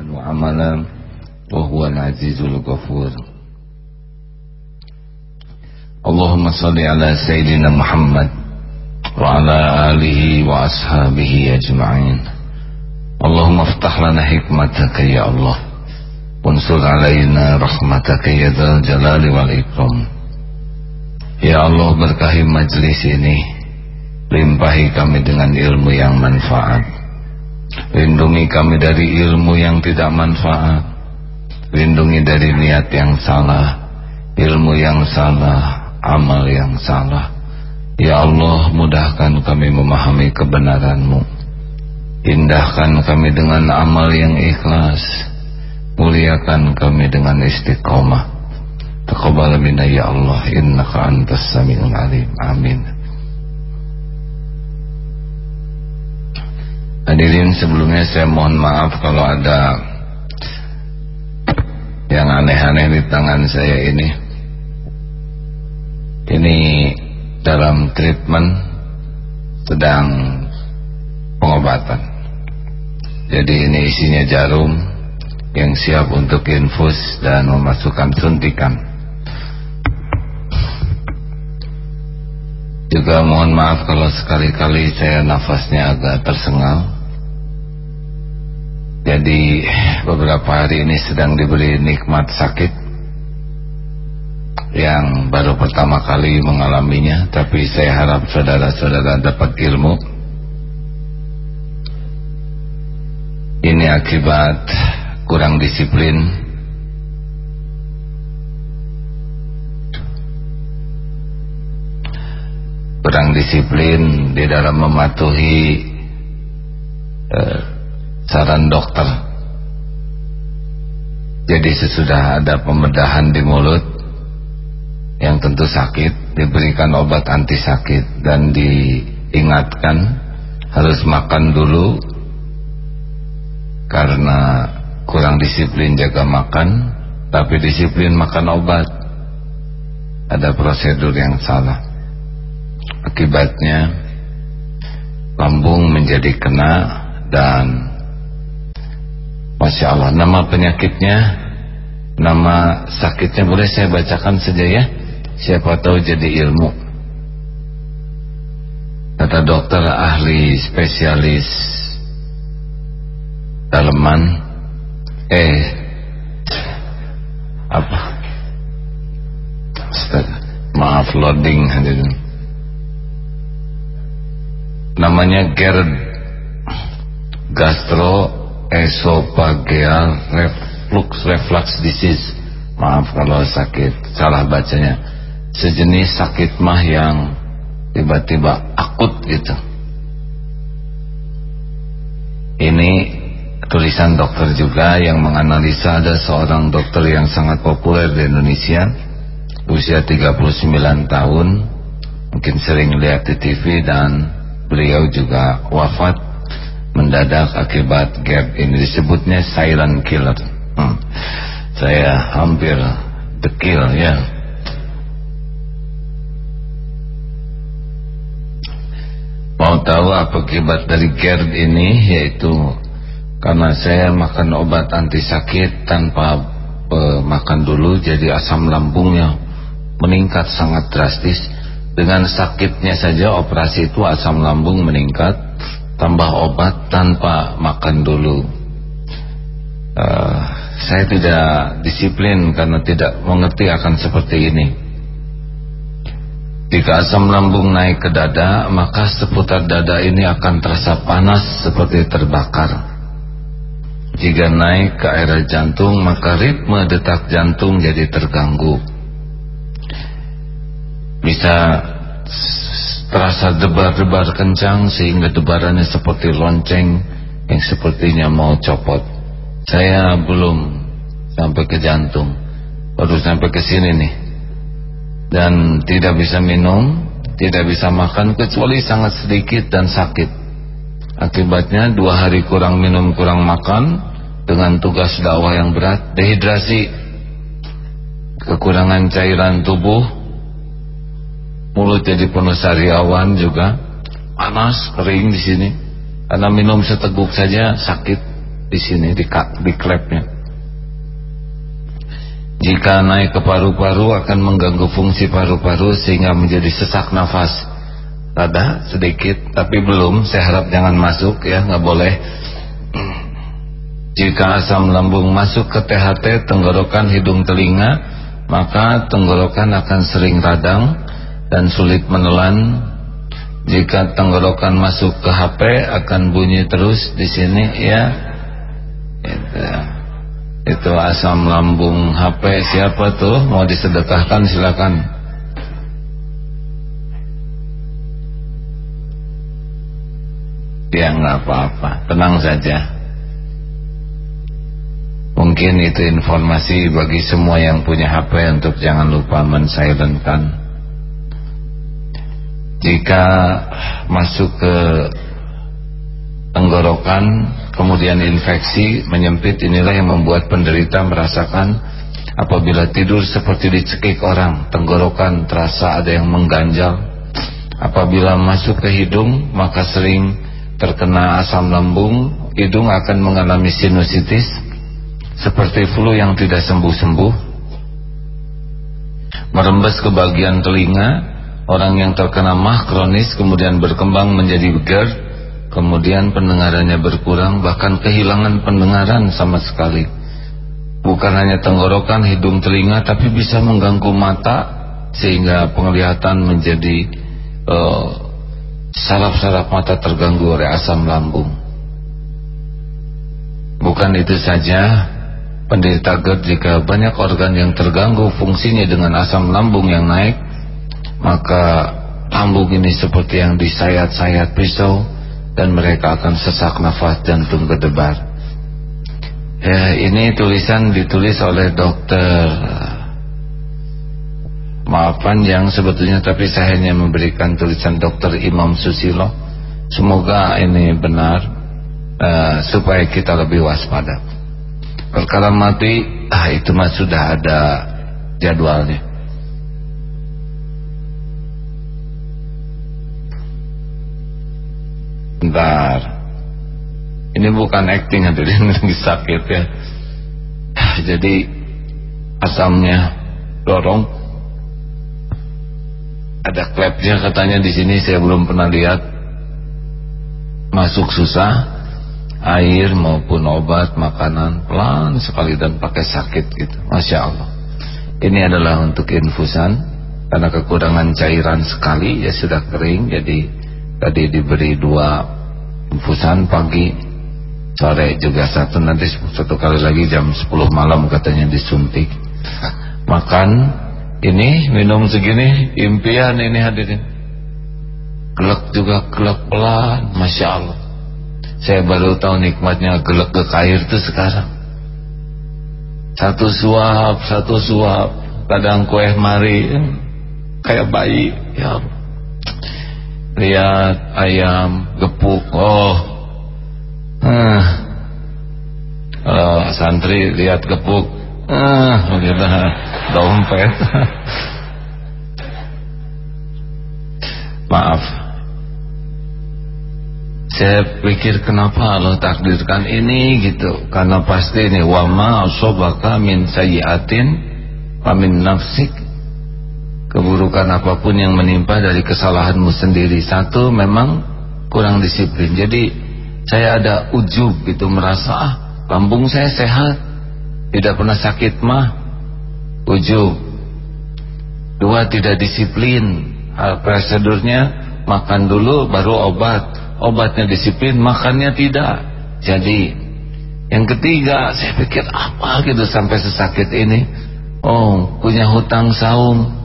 ahsanu amalan wa huwal azizul ghafur. Allahumma salli ala sayyidina Muhammad wa ala alihi wa ashabihi ajma'in. Allahumma aftah lana hikmataka ya Allah. Unsur alaina rahmataka ya dzal jalali wal ikram. Ya Allah berkahi majlis ini. Limpahi kami dengan ilmu yang manfaat lindungi kami dari ilmu yang tidak manfaat. Lindungi dari niat yang salah ilmu yang salah amal yang salah. Ya Allah mudahkan kami memahami kebenaranmu. Indahkan kami dengan amal yang ikhlas. Muliakan kami dengan istiqomah. Taqabbal minna ya Allah Innaka antas sami'un alim. Amin Hadirin sebelumnya saya mohon maaf kalau ada Yang aneh-aneh di tangan saya ini. Ini dalam treatment sedang pengobatan. Jadi ini isinya jarum yang siap untuk infus dan memasukkan suntikan juga mohon maaf kalau sekali-kali saya nafasnya agak tersengal. Jadi beberapa hari ini sedang diberi nikmat sakit yang baru pertama kali mengalaminya tapi saya harap saudara-saudara dapat ilmu. Ini akibat kurang disiplin kurang disiplin di dalam mematuhi eh, saran dokter. Jadi sesudah ada pembedahan di mulut yang tentu sakit diberikan obat anti sakit dan diingatkan harus makan dulu. Karena kurang disiplin jaga makan tapi disiplin makan obat. Ada prosedur yang salah akibatnya lambung menjadi kena dan Masya Allah nama penyakitnya nama sakitnya boleh saya bacakan saja ya? Siapa tahu jadi ilmu. Kata dokter ahli spesialis daleman eh apa? Astaga, maaf loading hadirin namanya GERD gastroesophageal reflux reflux disease. Maaf kalau sakit salah bacanya. Sejenis sakit mah yang tiba-tiba akut gitu. Ini tulisan dokter juga yang menganalisa ada seorang dokter yang sangat populer di Indonesia usia 39 tahun mungkin sering lihat di TV dan beliau juga wafat mendadak akibat gap ini. Disebutnya silent killer. Hmm. saya hampir dekil ya. Mau tahu apa akibat dari GERD ini? Yaitu karena saya makan obat anti sakit tanpa uh, makan dulu jadi asam lambungnya meningkat sangat drastis dengan sakitnya saja operasi itu asam lambung meningkat tambah obat tanpa makan dulu uh, saya tidak disiplin karena tidak mengerti akan seperti ini jika asam lambung naik ke dada, maka seputar dada ini akan terasa panas seperti terbakar. Jika naik ke area jantung, maka ritme detak jantung jadi terganggu. Bisa terasa debar-debar kencang sehingga debarannya seperti lonceng yang sepertinya mau copot. Saya belum sampai ke jantung, baru sampai ke sini nih dan tidak bisa minum tidak bisa makan kecuali sangat sedikit dan sakit akibatnya dua hari kurang minum kurang makan dengan tugas dakwah yang berat dehidrasi kekurangan cairan tubuh mulut jadi penuh sariawan juga panas kering di sini karena minum seteguk saja sakit di sini di, di klepnya. Jika naik ke paru-paru akan mengganggu fungsi paru-paru sehingga menjadi sesak nafas. Ada sedikit tapi belum. Saya harap jangan masuk ya, nggak boleh. Jika asam lambung masuk ke THT, tenggorokan, hidung, telinga, maka tenggorokan akan sering radang dan sulit menelan. Jika tenggorokan masuk ke HP akan bunyi terus di sini ya. Itu, itu asam lambung HP siapa tuh? Mau disedekahkan silakan. Ya nggak apa-apa. Tenang saja. Mungkin itu informasi bagi semua yang punya HP untuk jangan lupa mensilentkan jika masuk ke tenggorokan kemudian infeksi menyempit inilah yang membuat penderita merasakan apabila tidur seperti dicekik orang tenggorokan terasa ada yang mengganjal. Apabila masuk ke hidung maka sering terkena asam lambung hidung akan mengalami sinusitis seperti flu yang tidak sembuh-sembuh merembes ke bagian telinga Orang yang terkena mah kronis kemudian berkembang menjadi GERD, kemudian pendengarannya berkurang, bahkan kehilangan pendengaran sama sekali. Bukan hanya tenggorokan, hidung, telinga, tapi bisa mengganggu mata sehingga penglihatan menjadi eh, saraf-saraf uh, mata terganggu oleh asam lambung. Bukan itu saja, penderita GERD jika banyak organ yang terganggu fungsinya dengan asam lambung yang naik, maka lambung ini seperti yang disayat-sayat pisau dan mereka akan sesak nafas jantung berdebar ya ini tulisan ditulis oleh dokter maaf panjang sebetulnya tapi saya hanya memberikan tulisan dokter Imam Susilo. Semoga ini benar uh, supaya kita lebih waspada. Perkara mati ah itu mah sudah ada jadwalnya Bentar. Ini bukan acting hadirin lagi sakit ya. Jadi Asamnya Dorong. Ada klepnya katanya di sini Saya belum pernah lihat. Masuk susah Air maupun obat Makanan pelan sekali Dan pakai sakit gitu. Masya Allah. Ini adalah untuk infusan Karena kekurangan cairan sekali Ya sudah kering jadi tadi diberi dua infusan pagi sore juga satu nanti satu kali lagi jam 10 malam katanya disuntik. Makan ini minum segini impian ini hadirin. Gelek juga gelek pelan Masya Allah. Saya baru tahu nikmatnya gelek ke air itu sekarang. Satu suap satu suap kadang kue mari kayak bayi ya Allah lihat ayam gepuk oh. Ah. Kalau santri lihat gepuk ah begitu dompet. Maaf. Saya pikir kenapa Allah takdirkan ini gitu. Karena pasti ini wama asobaka min sayyatin wa min nafsik keburukan apa pun yang menimpa dari kesalahanmu sendiri. Satu memang kurang disiplin. Jadi saya ada ujub gitu merasa ah lambung saya sehat tidak pernah sakit mah. Ujub. Dua tidak disiplin. Hal prosedurnya makan dulu baru obat. Obatnya disiplin makannya tidak. Jadi yang ketiga saya pikir apa gitu sampai sesakit ini? Oh punya hutang saum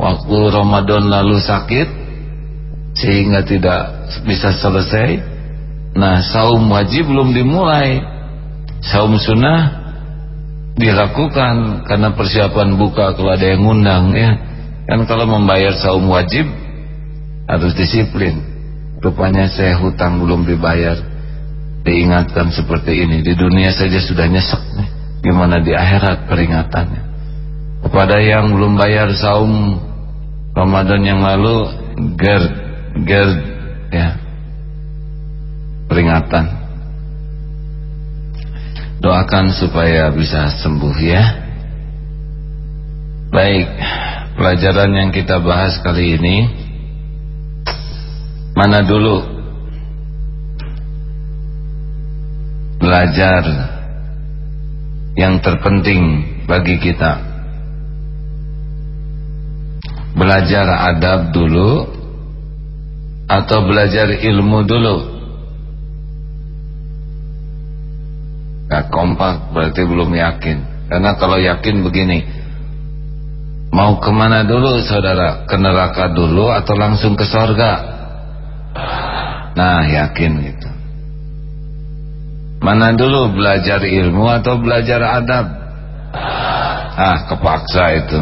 waktu Ramadan lalu sakit sehingga tidak bisa selesai. Nah saum wajib belum dimulai. Saum sunnah dilakukan karena persiapan buka kalau ada yang ngundang ya. Kan kalau membayar saum wajib harus disiplin. Rupanya saya hutang belum dibayar. Diingatkan seperti ini. Di dunia saja sudah nyesek nih. Gimana di akhirat peringatannya? Kepada yang belum bayar saum Ramadan yang lalu GERD GERD ya peringatan. Doakan supaya bisa sembuh ya. Baik Pelajaran yang kita bahas kali ini Mana dulu? Belajar Yang terpenting bagi kita Belajar adab dulu Atau belajar ilmu dulu? Gak kompak berarti belum yakin. Karena kalau yakin begini Mau ke mana dulu saudara? Ke neraka dulu atau langsung ke sorga? Nah yakin gitu. Mana dulu belajar ilmu atau belajar adab? Ah kepaksa itu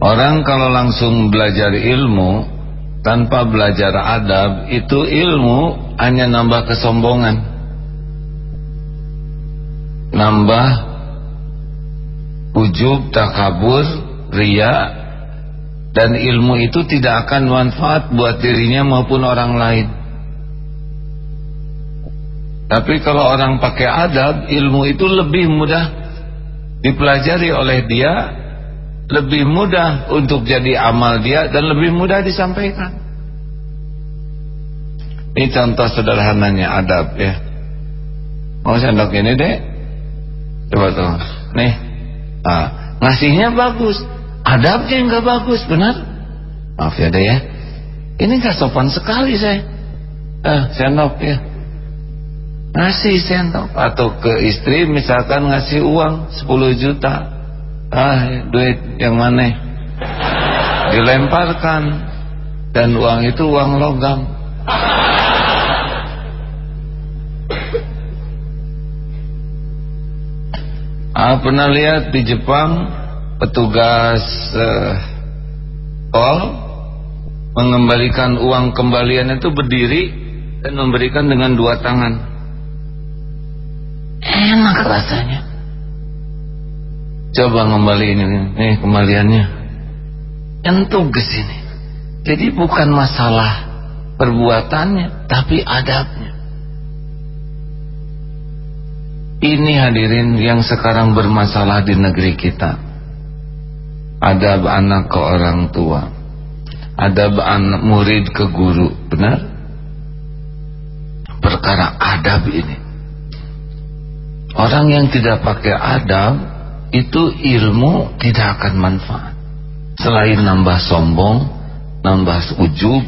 Orang kalau langsung belajar ilmu Tanpa belajar adab Itu ilmu hanya nambah kesombongan. Nambah ujub, takabur, ria dan ilmu itu tidak akan manfaat buat dirinya maupun orang lain. Tapi kalau orang pakai adab ilmu itu lebih mudah dipelajari oleh dia lebih mudah untuk jadi amal dia dan lebih mudah disampaikan ini contoh sederhananya adab ya. Mau sendok ini dek? Coba tuh. Nih. Ah, ngasihnya bagus. Adabnya enggak bagus, benar? Maaf ya dek ya. Ini enggak sopan sekali saya. Eh, sendok ya. Ngasih sendok atau ke istri misalkan ngasih uang 10 juta. Ah, duit yang mana? Dilemparkan dan uang itu uang logam. Ah, pernah lihat di Jepang petugas uh, tol mengembalikan uang kembalian itu berdiri dan memberikan dengan dua tangan. Enak rasanya. Coba ngembaliin ini, nih kembaliannya. Entuk ke sini. Jadi bukan masalah perbuatannya, tapi adabnya. Ini hadirin yang sekarang bermasalah di negeri kita. Ada anak ke orang tua. Ada anak murid ke guru. Benar? Perkara adab ini. Orang yang tidak pakai adab itu ilmu tidak akan manfaat. Selain nambah sombong, nambah ujub,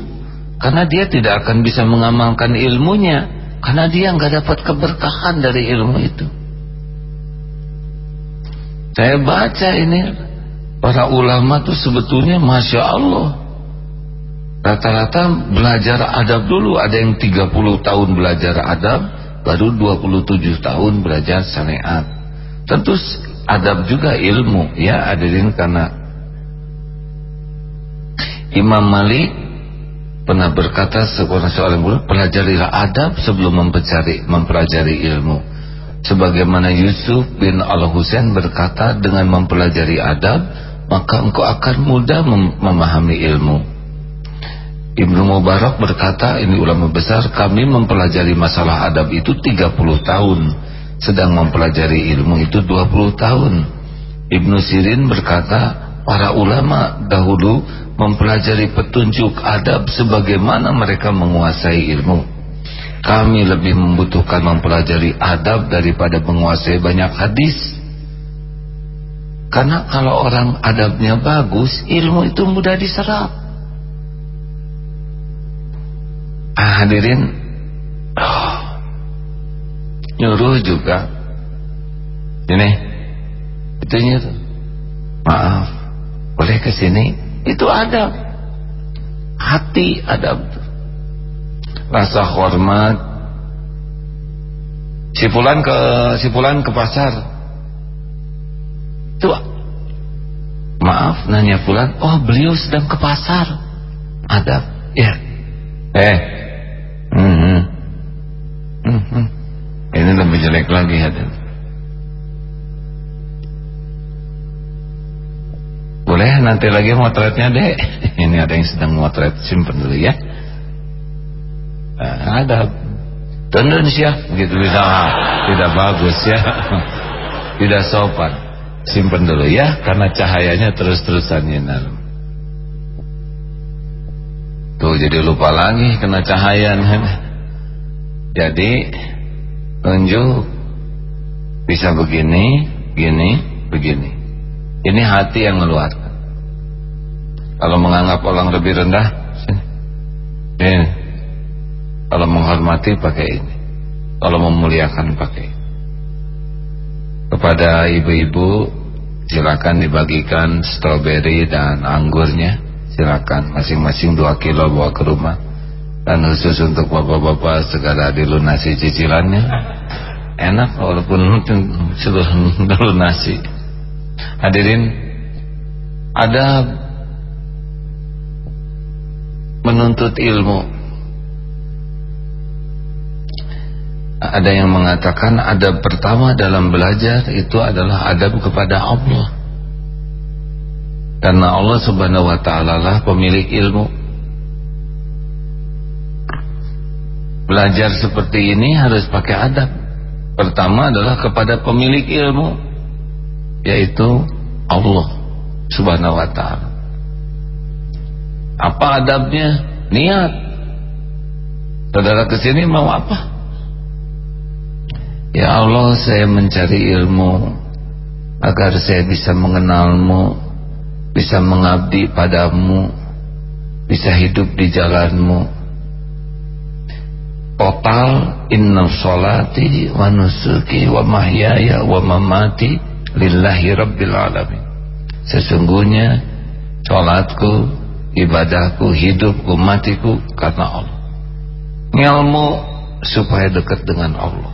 karena dia tidak akan bisa mengamalkan ilmunya karena dia nggak dapat keberkahan dari ilmu itu. Saya baca ini para ulama tuh sebetulnya masya Allah rata-rata belajar adab dulu ada yang 30 tahun belajar adab baru 27 tahun belajar syariat tentu adab juga ilmu. Ya hadirin karena Imam Malik pernah berkata seorang seorang guru pelajarilah adab sebelum mempelajari mempelajari ilmu. Sebagaimana Yusuf bin Al Husain berkata dengan mempelajari adab maka engkau akan mudah mem memahami ilmu. Ibnu Mubarak berkata ini ulama besar kami mempelajari masalah adab itu 30 tahun sedang mempelajari ilmu itu 20 tahun. Ibnu Sirin berkata para ulama dahulu mempelajari petunjuk adab sebagaimana mereka menguasai ilmu. Kami lebih membutuhkan mempelajari adab daripada menguasai banyak hadis. Karena kalau orang adabnya bagus ilmu itu mudah diserap. Ah, hadirin nyuruh juga. Ini itu nyuruh maaf boleh ke sini? Itu adab hati adab rasa hormat. Si fulan ke si fulan ke pasar. Itu maaf nanya fulan. Oh beliau sedang ke pasar. Adab ya. Eh. Hmm, hmm. Hmm, hmm. Ini lebih jelek lagi adab Boleh nanti lagi motretnya deh. Ini ada yang sedang motret. Simpen dulu ya. Nah, ada. Tendensia gitu bisa. Tidak bagus ya. Tidak sopan. Simpen dulu ya karena cahayanya terus-terusan nyinar. Tuh jadi lupa lagi kena cahaya jadi tunjuk bisa begini begini begini. Ini hati yang mengeluarkan. Kalau menganggap orang lebih rendah ini. Kalau menghormati pakai ini. Kalau memuliakan pakai. Ini kepada ibu-ibu silakan dibagikan stroberi dan anggurnya. Silakan masing-masing 2 kilo bawa ke rumah dan khusus untuk bapak-bapak segera dilunasi cicilannya. Enak walaupun sudah dilunasi. Hadirin ada menuntut ilmu. Ada yang mengatakan adab pertama dalam belajar itu adalah adab kepada Allah. Karena Allah subhanahu wa ta'ala lah pemilik ilmu belajar seperti ini harus pakai adab pertama adalah kepada pemilik ilmu yaitu Allah subhanahu wa ta'ala apa adabnya? niat saudara ke sini mau apa? Ya Allah saya mencari ilmu Agar saya bisa mengenalmu Bisa mengabdi padamu Bisa hidup di jalanmu Total Inna sholati wa nusuki wa mahyaya wa mamati Lillahi Rabbil Alamin. Sesungguhnya Sholatku Ibadahku, hidupku, matiku Karena Allah. Ngilmu supaya dekat dengan Allah.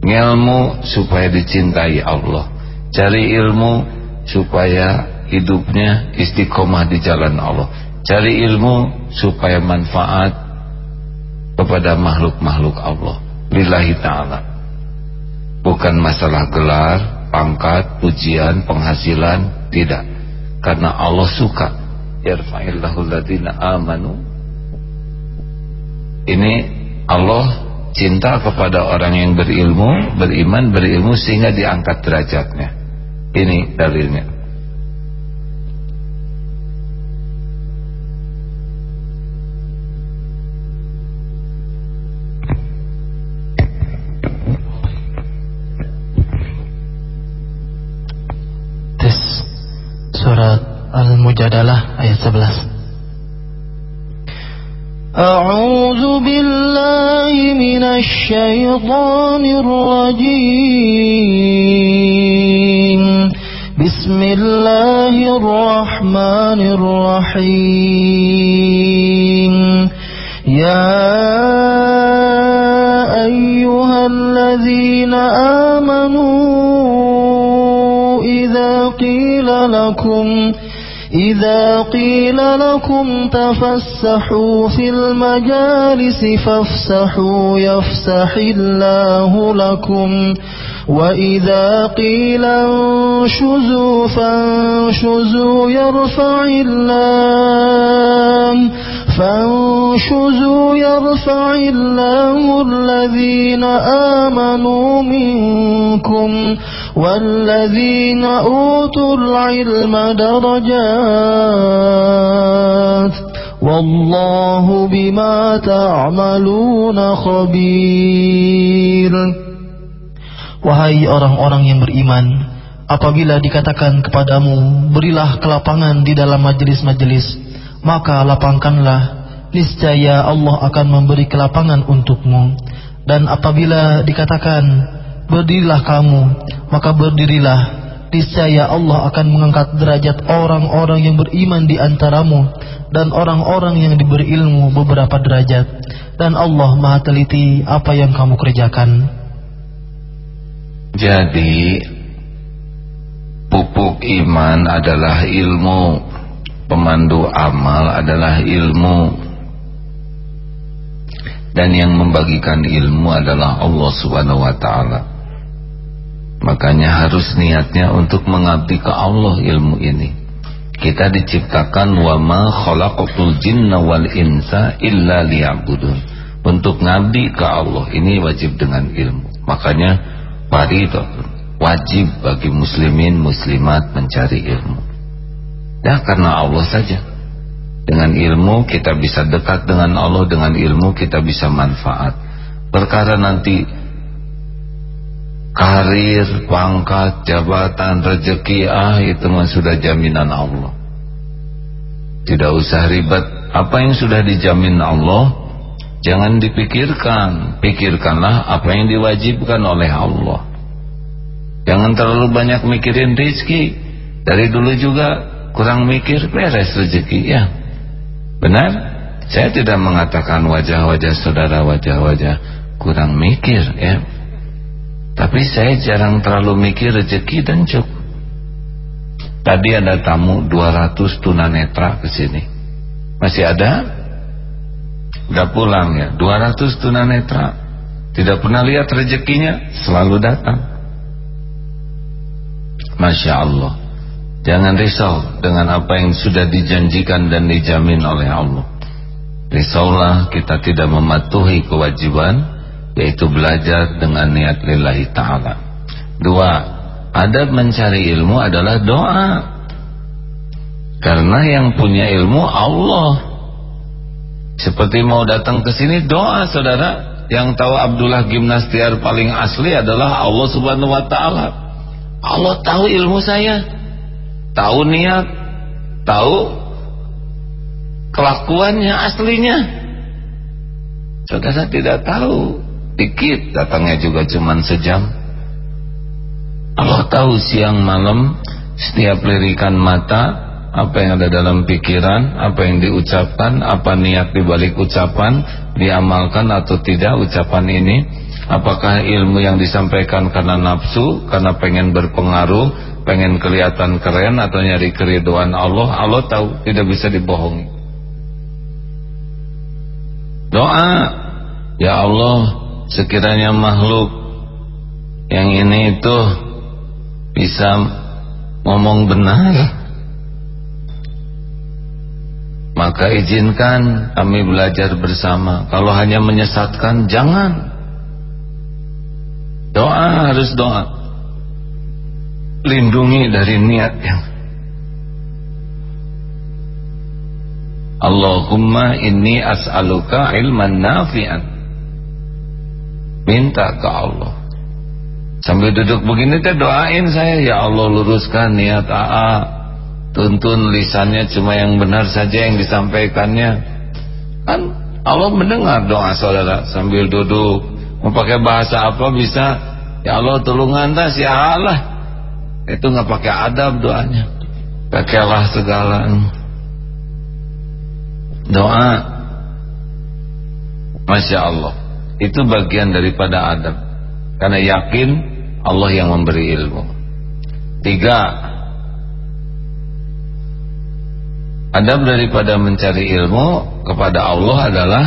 Ilmu supaya dicintai Allah. Cari ilmu supaya hidupnya istiqomah di jalan Allah. Cari ilmu supaya manfaat kepada makhluk-makhluk Allah. Lillahi ta'ala. Bukan masalah gelar pangkat, pujian, penghasilan tidak. Karena Allah suka. Amanu. Ini Allah cinta kepada orang yang berilmu, beriman, berilmu sehingga diangkat derajatnya. Ini dalilnya. الشيطان الرجيم. بسم الله الرحمن الرحيم. يا أيها الذين آمنوا إذا قيل لكم إذا قيل لكم تفسحوا في المجالس فافسحوا يفسح الله لكم. وإذا قيل انشزوا فانشزوا يرفع الله فانشزوا يرفع الله الذين آمنوا منكم. والذين أوتوا العلم درجات والله بما تعملون خبير Wahai orang-orang yang beriman Apabila dikatakan kepadamu Berilah kelapangan di dalam majelis-majelis Maka lapangkanlah Niscaya Allah akan memberi kelapangan untukmu Dan apabila dikatakan Berdirilah kamu, maka berdirilah. Niscaya Allah akan mengangkat derajat orang-orang yang beriman di antaramu dan orang-orang yang diberi ilmu beberapa derajat. Dan Allah Maha teliti apa yang kamu kerjakan. Jadi pupuk iman adalah ilmu, pemandu amal adalah ilmu dan yang membagikan ilmu adalah Allah Subhanahu wa taala. Makanya harus niatnya untuk mengabdi ke Allah ilmu ini. Kita diciptakan wa ma khalaqatul jinna wal insa illa liya'budun. untuk ngabdi ke Allah ini wajib dengan ilmu makanya itu wajib bagi muslimin muslimat mencari ilmu ya karena Allah saja dengan ilmu kita bisa dekat dengan Allah dengan ilmu kita bisa manfaat perkara nanti karir, pangkat, jabatan, rezeki ah itu mah sudah jaminan Allah. Tidak usah ribet. Apa yang sudah dijamin Allah Jangan dipikirkan. Pikirkanlah apa yang diwajibkan oleh Allah. Jangan terlalu banyak mikirin rizki. Dari dulu juga kurang mikir beres rezeki ya. Benar? Saya tidak mengatakan wajah-wajah saudara wajah-wajah kurang mikir ya Tapi saya jarang terlalu mikir rezeki dan cukup Tadi ada tamu 200 tunanetra ke sini. Masih ada? udah pulang ya? 200 tunanetra. Tidak pernah lihat rezekinya? Selalu datang. Masya Allah. Jangan risau dengan apa yang sudah dijanjikan dan dijamin oleh Allah. Risaulah kita tidak mematuhi kewajiban yaitu belajar dengan niat lillahi ta'ala dua adab mencari ilmu adalah doa karena yang punya ilmu Allah seperti mau datang ke sini doa saudara. Yang tahu Abdullah Gimnastiar paling asli adalah Allah Subhanahu wa taala. Allah tahu ilmu saya. Tahu niat, tahu kelakuannya aslinya. Saudara tidak tahu. Dikit datangnya juga cuma sejam. Allah tahu siang malam setiap lirikan mata apa yang ada dalam pikiran, apa yang diucapkan, apa niat dibalik ucapan, diamalkan atau tidak ucapan ini, apakah ilmu yang disampaikan karena nafsu, karena pengen berpengaruh, pengen kelihatan keren atau nyari keriduan Allah, Allah tahu, tidak bisa dibohongi. Doa, ya Allah, sekiranya makhluk yang ini itu bisa ngomong benar maka izinkan kami belajar bersama. Kalau hanya menyesatkan jangan. Doa harus doa. Lindungi dari niat yang Allahumma inni as'aluka ilman nafi'an minta ke Allah. Sambil duduk begini teh doain saya ya Allah luruskan niat AA. Tuntun lisannya cuma yang benar saja yang disampaikannya. Kan Allah mendengar doa saudara sambil duduk. Mau pakai bahasa apa bisa? Ya Allah tolong anda si Allah. Itu nggak pakai adab doanya. Pakailah segala. Doa. Masya Allah itu bagian daripada adab karena yakin Allah yang memberi ilmu tiga Adab daripada mencari ilmu kepada Allah adalah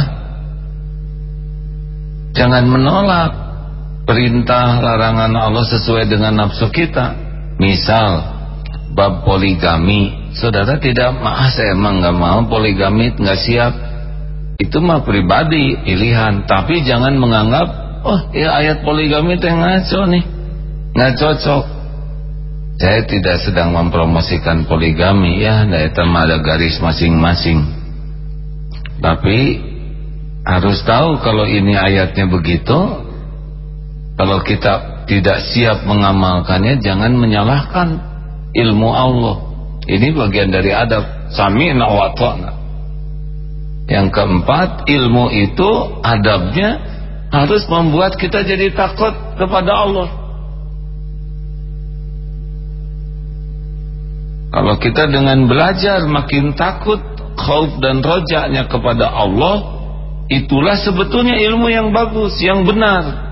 jangan menolak perintah larangan Allah sesuai dengan nafsu kita. Misal bab poligami, saudara tidak maaf saya emang nggak mau poligami nggak siap. Itu mah pribadi pilihan, tapi jangan menganggap oh ya ayat poligami itu ngaco nih, nggak cocok. Saya tidak sedang mempromosikan poligami ya. Itu ada garis masing-masing. Tapi harus tahu kalau ini ayatnya begitu kalau kita tidak siap mengamalkannya jangan menyalahkan ilmu Allah. Ini bagian dari adab. Sami'na wa yang keempat ilmu itu adabnya harus membuat kita jadi takut kepada Allah Kalau kita dengan belajar makin takut khauf dan rojaknya kepada Allah itulah sebetulnya ilmu yang bagus, yang benar.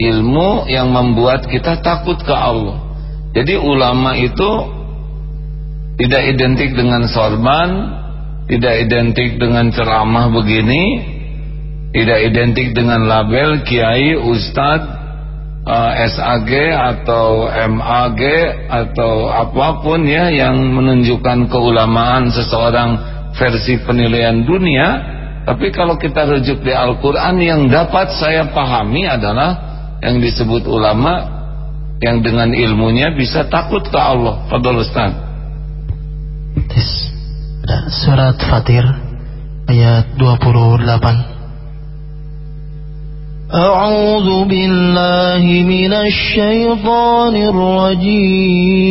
Ilmu yang membuat kita takut ke Allah. Jadi ulama itu tidak identik dengan sorban, tidak identik dengan ceramah begini, tidak identik dengan label kiai, ustadz, uh, eh, SAG atau MAG atau apa pun ya yang menunjukkan keulamaan seseorang versi penilaian dunia. Tapi kalau kita rujuk di Al-Quran Yang dapat saya pahami adalah Yang disebut ulama Yang dengan ilmunya bisa takut ke Allah. Fadol Ustaz Surat Fatir Ayat 28 أعوذ بالله من الشيطان الرجيم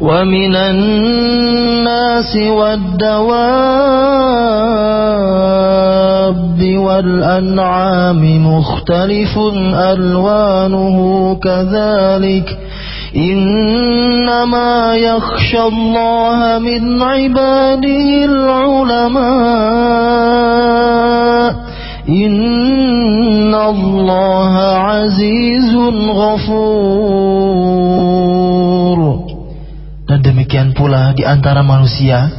ومن الناس والدواب والأنعام مختلف ألوانه كذلك إنما يخشى الله من عباده العلماء Inna Allah azizun ghafur Dan demikian pula di antara manusia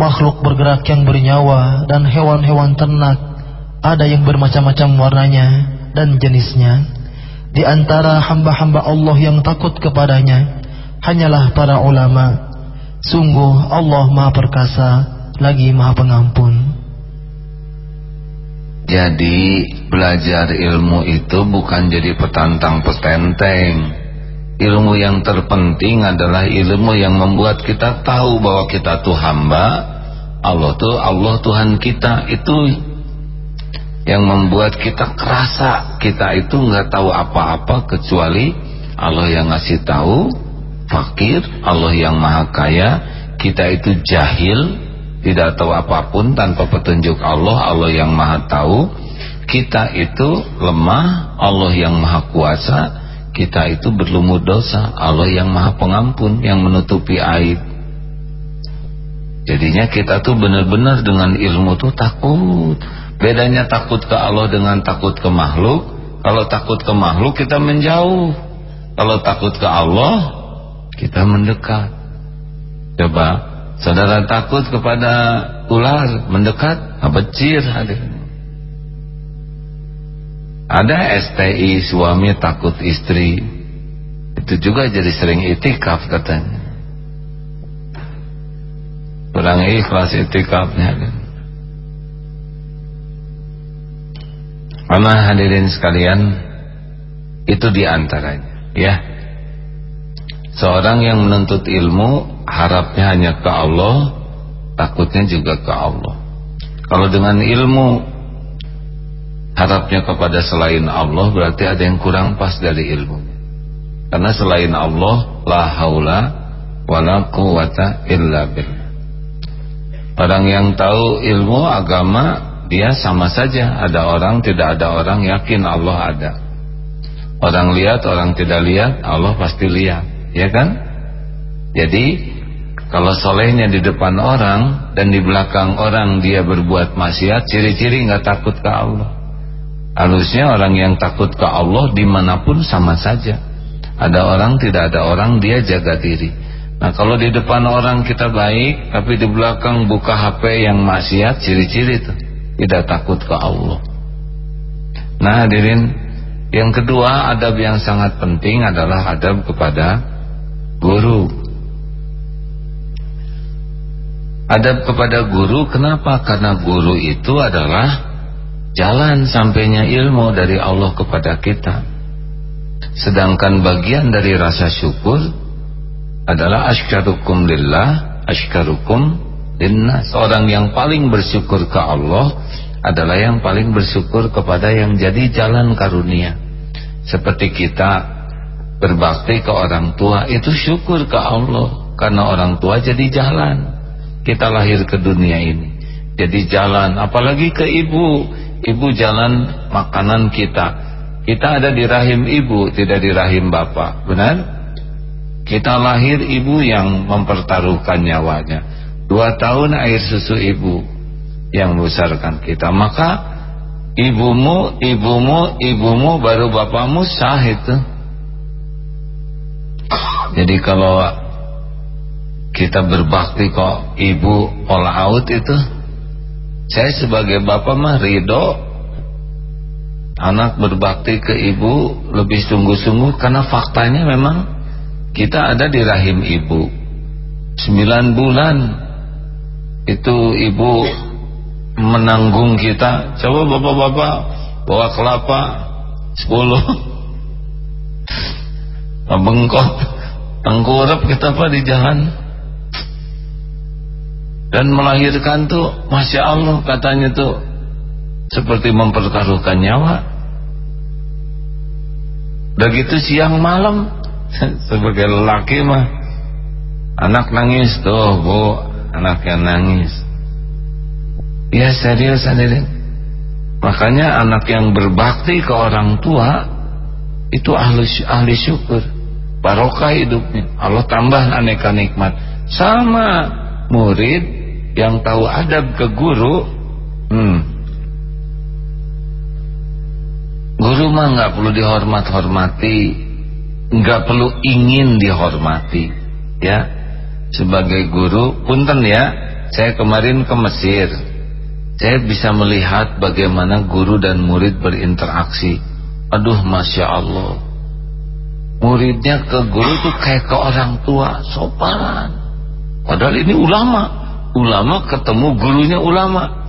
Makhluk bergerak yang bernyawa Dan hewan-hewan ternak Ada yang bermacam-macam warnanya Dan jenisnya di antara hamba-hamba Allah yang takut kepadanya Hanyalah para ulama Sungguh Allah maha perkasa Lagi maha pengampun jadi belajar ilmu itu bukan jadi petantang petenteng. Ilmu yang terpenting adalah ilmu yang membuat kita tahu bahwa kita tuh hamba. Allah tuh Allah Tuhan kita itu yang membuat kita kerasa kita itu nggak tahu apa-apa kecuali Allah yang ngasih tahu fakir Allah yang maha kaya. Kita itu jahil tidak tahu apa pun tanpa petunjuk Allah Allah yang maha tahu. Kita itu lemah Allah yang maha kuasa. Kita itu berlumur dosa Allah yang maha pengampun yang menutupi aib. Jadinya kita tuh benar-benar dengan ilmu tuh takut bedanya takut ke Allah dengan takut ke makhluk kalau takut ke makhluk kita menjauh kalau takut ke Allah kita mendekat coba Saudara takut kepada ular mendekat, becir ada. Ada STI suami takut istri. Itu juga jadi sering itikaf katanya. Kurang ikhlas itikafnya. Karena hadirin sekalian itu di antaranya, ya. Seorang yang menuntut ilmu harapnya hanya ke Allah takutnya juga ke Allah. Kalau dengan ilmu harapnya kepada selain Allah berarti ada yang kurang pas dari ilmu. Karena selain Allah la haula wala quwata illa billah. Orang yang tahu ilmu agama dia sama saja ada orang tidak ada orang yakin Allah ada orang lihat orang tidak lihat Allah pasti lihat ya kan jadi kalau solehnya di depan orang dan di belakang orang dia berbuat maksiat, ciri-ciri nggak takut ke Allah. Harusnya orang yang takut ke Allah di mana pun sama saja. Ada orang tidak ada orang dia jaga diri. Nah kalau di depan orang kita baik, tapi di belakang buka HP yang maksiat, ciri-ciri itu tidak takut ke Allah. Nah hadirin, yang kedua adab yang sangat penting adalah adab kepada guru. adab kepada guru kenapa karena guru itu adalah jalan sampainya ilmu dari Allah kepada kita sedangkan bagian dari rasa syukur adalah asykarukum lillah linnas seorang yang paling bersyukur ke Allah adalah yang paling bersyukur kepada yang jadi jalan karunia. Seperti kita berbakti ke orang tua itu syukur ke Allah karena orang tua jadi jalan. Kita lahir ke dunia ini jadi jalan apalagi ke ibu. Ibu jalan makanan kita. Kita ada di rahim ibu tidak di rahim bapak. Benar? Kita lahir ibu yang mempertaruhkan nyawanya dua tahun air susu ibu yang membesarkan kita. Maka ibumu ibumu ibumu baru bapakmu sah itu. Jadi kalau kita berbakti kok ibu all out itu saya sebagai bapak mah ridho. Anak berbakti ke ibu lebih sungguh-sungguh karena faktanya memang kita ada di rahim ibu. Sembilan bulan itu ibu menanggung kita. Coba bapak-bapak bawa kelapa 10 bengkok. Tengkurap kita apa di jalan. Dan melahirkan tuh Masya Allah katanya tuh seperti mempertaruhkan nyawa. Begitu siang malam sebagai lelaki mah anak nangis tuh bu anaknya nangis. Ya serius hadirin makanya anak yang berbakti ke orang tua itu ahli, ahli syukur. Barokah hidupnya. Allah tambah aneka nikmat. Sama murid yang tahu adab ke guru hmm, guru mah nggak perlu dihormat-hormati. Nggak perlu ingin dihormati ya sebagai guru. Punten ya saya kemarin ke Mesir. Saya bisa melihat bagaimana guru dan murid berinteraksi. Aduh Masya Allah. Muridnya ke guru tuh kayak ke orang tua sopan. Padahal ini ulama. Ulama ketemu gurunya ulama.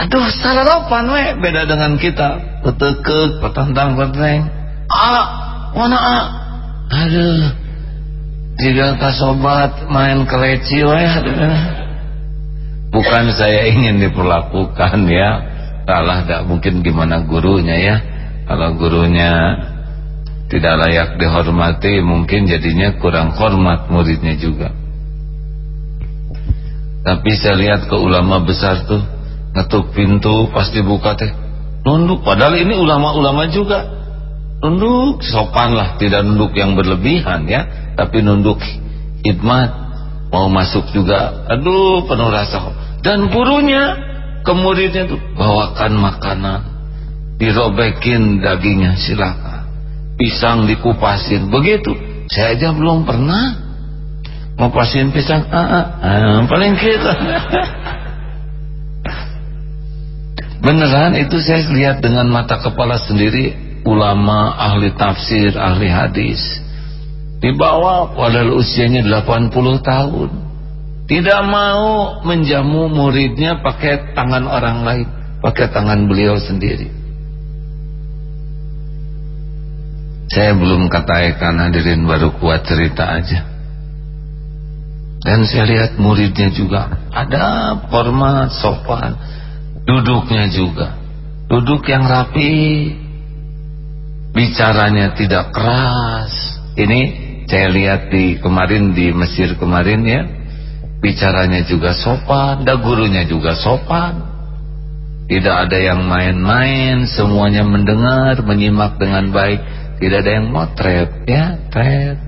Aduh salah lopan we beda dengan kita. Petekek petantang peteng. A mana a aduh jika kasobat main keleci we bukan saya ingin diperlakukan ya. Salah tak mungkin gimana gurunya ya. Kalau gurunya tidak layak dihormati mungkin jadinya kurang hormat muridnya juga. Tapi saya lihat ke ulama besar tuh ngetuk pintu pasti buka teh nunduk. Padahal ini ulama-ulama juga nunduk. Sopan lah tidak nunduk yang berlebihan ya. Tapi nunduk khidmat. Mau masuk juga aduh penuh rasa. Dan gurunya ke muridnya tuh bawakan makanan. Dirobekin dagingnya silakan. Pisang dikupasin. Begitu. Saya aja belum pernah. Mau pasien pisang? Ah, ah, ah, paling kita beneran itu saya lihat dengan mata kepala sendiri ulama ahli tafsir ahli hadis. Dibawa padahal usianya 80 tahun. Tidak mau menjamu muridnya pakai tangan orang lain pakai tangan beliau sendiri. Saya belum katakan hadirin baru kuat cerita aja. Dan saya lihat muridnya juga ada format sopan, duduknya juga, duduk yang rapi, bicaranya tidak keras. Ini saya lihat di kemarin di Mesir kemarin ya, bicaranya juga sopan, dan gurunya juga sopan. Tidak ada yang main-main, semuanya mendengar, menyimak dengan baik. Tidak ada yang motret, ya, tret.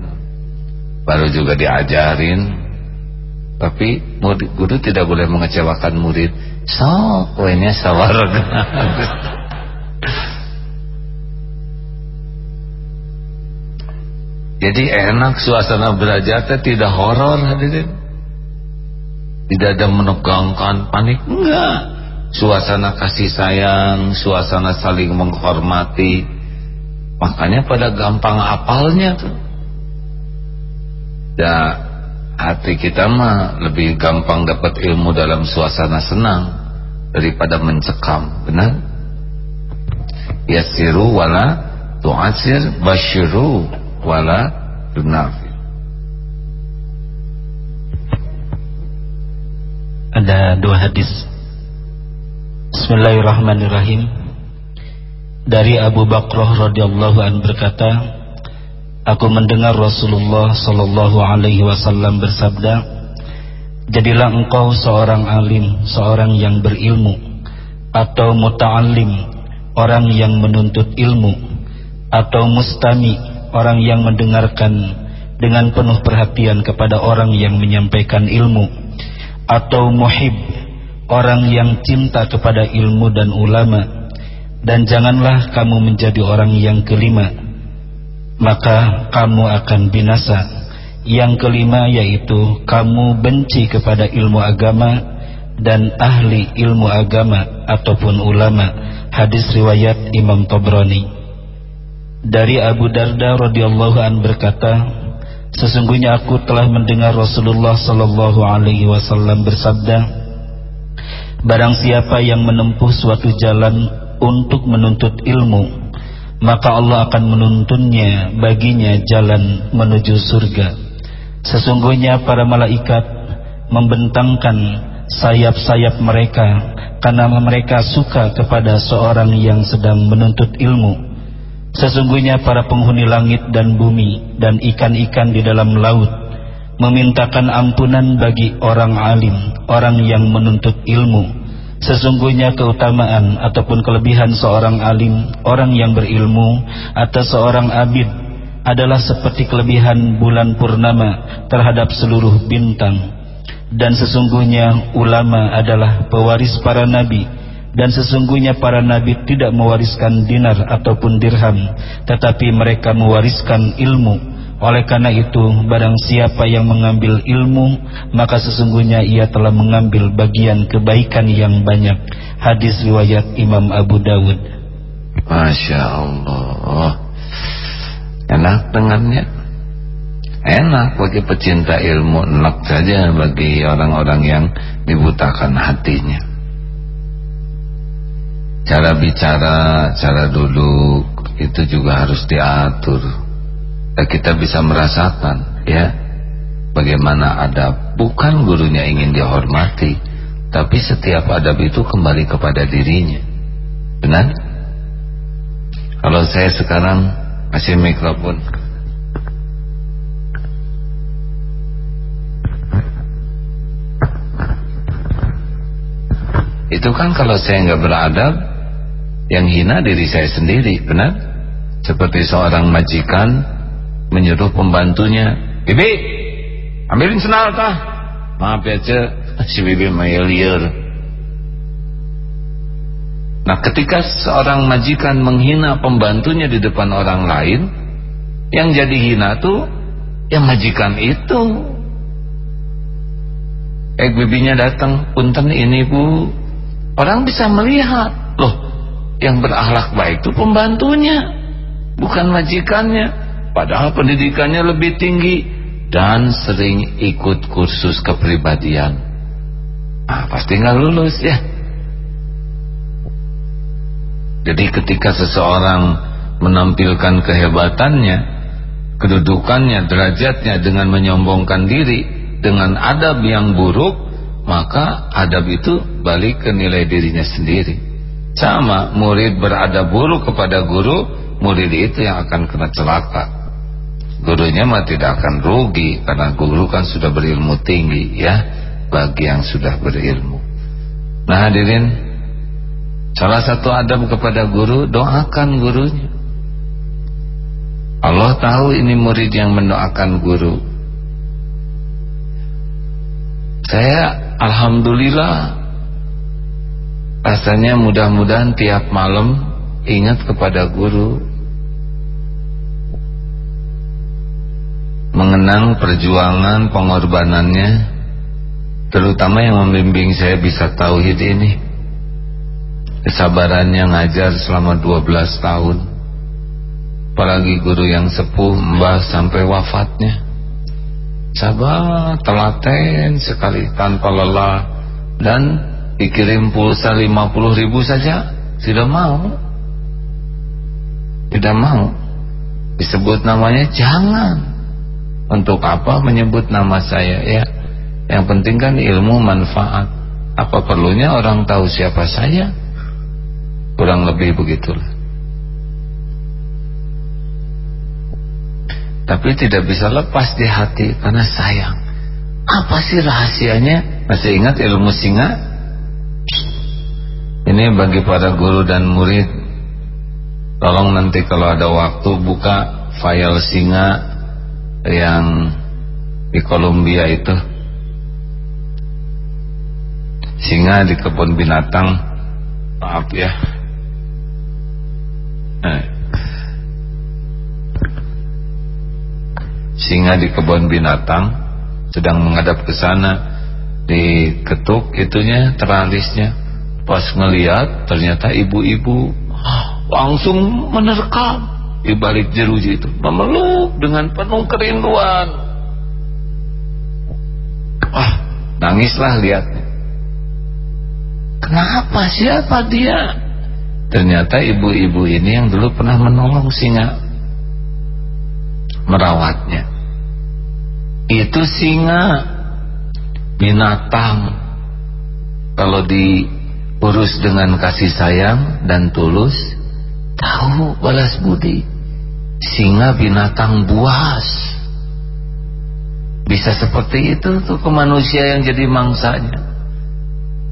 Baru juga diajarin tapi murid, guru tidak boleh mengecewakan murid so kuenya sawarga jadi enak suasana belajarnya tidak horor hadirin. Tidak ada menegangkan panik enggak. Suasana kasih sayang suasana saling menghormati. Makanya pada gampang apalnya tuh. Ya hati kita mah lebih gampang dapat ilmu dalam suasana senang daripada mencekam benar? Yasiru wala tu'asir basyiru wala tunafir ada dua hadis. Bismillahirrahmanirrahim. Dari Abu Bakrah radhiyallahu an berkata Aku mendengar Rasulullah sallallahu alaihi wasallam bersabda, "Jadilah engkau seorang alim, seorang yang berilmu atau muta'allim, orang yang menuntut ilmu atau mustami, orang yang mendengarkan dengan penuh perhatian kepada orang yang menyampaikan ilmu atau muhib, orang yang cinta kepada ilmu dan ulama." Dan janganlah kamu menjadi orang yang kelima maka kamu akan binasa. Yang kelima yaitu kamu benci kepada ilmu agama dan ahli ilmu agama ataupun ulama. Hadis riwayat Imam Tobroni. Dari Abu Darda radhiyallahu an berkata, Sesungguhnya aku telah mendengar Rasulullah sallallahu alaihi wasallam bersabda, Barang siapa yang menempuh suatu jalan untuk menuntut ilmu, maka Allah akan menuntunnya baginya jalan menuju surga. Sesungguhnya para malaikat membentangkan sayap-sayap mereka karena mereka suka kepada seorang yang sedang menuntut ilmu Sesungguhnya para penghuni langit dan bumi dan ikan-ikan di dalam laut memintakan ampunan bagi orang alim, orang yang menuntut ilmu. Sesungguhnya keutamaan ataupun kelebihan seorang alim, orang yang berilmu atau seorang abid adalah seperti kelebihan bulan purnama terhadap seluruh bintang. Dan sesungguhnya ulama adalah pewaris para nabi dan sesungguhnya para nabi tidak mewariskan dinar ataupun dirham tetapi mereka mewariskan ilmu. Oleh karena itu barang siapa yang mengambil ilmu maka sesungguhnya ia telah mengambil bagian kebaikan yang banyak. Hadis riwayat Imam Abu Dawud. Masya Allah. Enak dengannya. Enak bagi pecinta ilmu enak saja bagi orang-orang yang dibutakan hatinya cara bicara, cara duduk itu juga harus diatur. Dan kita bisa merasakan ya bagaimana adab. Bukan gurunya ingin dihormati, tapi setiap adab itu kembali kepada dirinya. Benar? Kalau saya sekarang kasih mikrofon Itu kan kalau saya nggak beradab yang hina diri saya sendiri benar? Seperti seorang majikan menyuruh pembantunya bibi ambilin senal tah maaf ya cek. Si bibi mayelier nah ketika seorang majikan menghina pembantunya di depan orang lain yang jadi hina tuh yang majikan itu. Eh bibinya datang punten ini bu. Orang bisa melihat. Loh yang berakhlak baik itu pembantunya bukan majikannya. Padahal pendidikannya lebih tinggi dan sering ikut kursus kepribadian. Ah pasti nggak lulus ya. Jadi ketika seseorang menampilkan kehebatannya kedudukannya, derajatnya dengan menyombongkan diri dengan adab yang buruk maka adab itu balik ke nilai dirinya sendiri sama murid berada buruk kepada guru, murid itu yang akan kena celaka. Gurunya mah tidak akan rugi karena guru kan sudah berilmu tinggi ya bagi yang sudah berilmu. Nah hadirin, salah satu adab kepada guru doakan gurunya. Allah tahu ini murid yang mendoakan guru. Saya alhamdulillah rasanya mudah-mudahan tiap malam ingat kepada guru mengenang perjuangan pengorbanannya terutama yang membimbing saya bisa tauhid ini. Kesabarannya ngajar selama 12 tahun. Apalagi guru yang sepuh mbah sampai wafatnya. Sabar telaten sekali tanpa lelah. Dan dikirim pulsa 50 ribu saja tidak mau. Tidak mau. Disebut namanya jangan. Untuk apa menyebut nama saya ya? Yang penting kan ilmu manfaat. Apa perlunya orang tahu siapa saya? Kurang lebih begitulah. Tapi tidak bisa lepas di hati karena sayang. Apa sih rahasianya? Masih ingat ilmu singa ini bagi para guru dan murid Tolong nanti kalau ada waktu buka file singa yang di Kolombia itu. Singa di kebun binatang. Maaf ya. Nah. Singa di kebun binatang Sedang menghadap ke sana Diketuk itunya teralisnya Pas ngeliat ternyata ibu-ibu langsung menerkam. di balik jeruji itu memeluk dengan penuh kerinduan. Wah nangislah lihatnya kenapa? Siapa dia? Ternyata ibu-ibu ini yang dulu pernah menolong singa merawatnya. Itu singa binatang. Kalau diurus dengan kasih sayang dan tulus. Tahu balas budi. Singa binatang buas. Bisa seperti itu tuh ke manusia yang jadi mangsanya.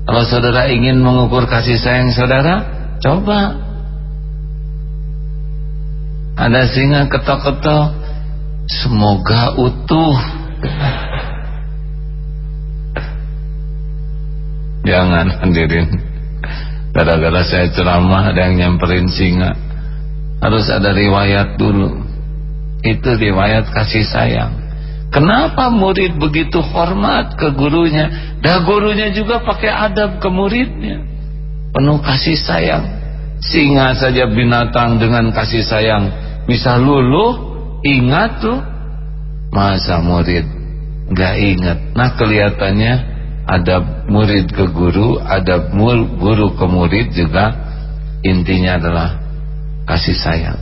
Kalau saudara ingin mengukur kasih sayang saudara coba. Ada singa ketok-ketok semoga utuh. Jangan hadirin Gara-gara saya ceramah ada yang nyamperin singa. Harus ada riwayat dulu. Itu riwayat kasih sayang. Kenapa murid begitu hormat ke gurunya? Dah gurunya juga pakai adab ke muridnya. Penuh kasih sayang. Singa saja binatang dengan kasih sayang. Bisa luluh Ingat tuh. Masa murid Gak ingat? Nah kelihatannya Ada murid ke guru Ada guru ke murid juga. Intinya adalah Kasih sayang.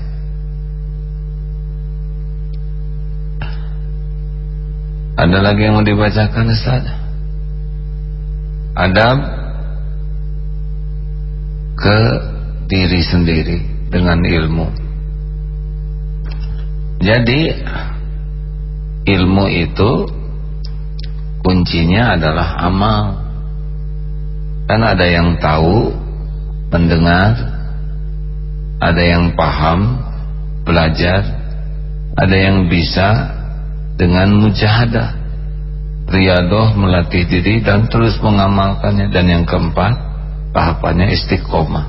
Ada lagi yang mau dibacakan Ustaz? Adab Ke diri sendiri Dengan ilmu. Jadi ilmu itu kuncinya adalah amal. Kan ada yang tahu mendengar ada yang paham belajar ada yang bisa dengan mujahadah. Riadoh melatih diri dan terus mengamalkannya. Dan yang keempat tahapannya istiqomah.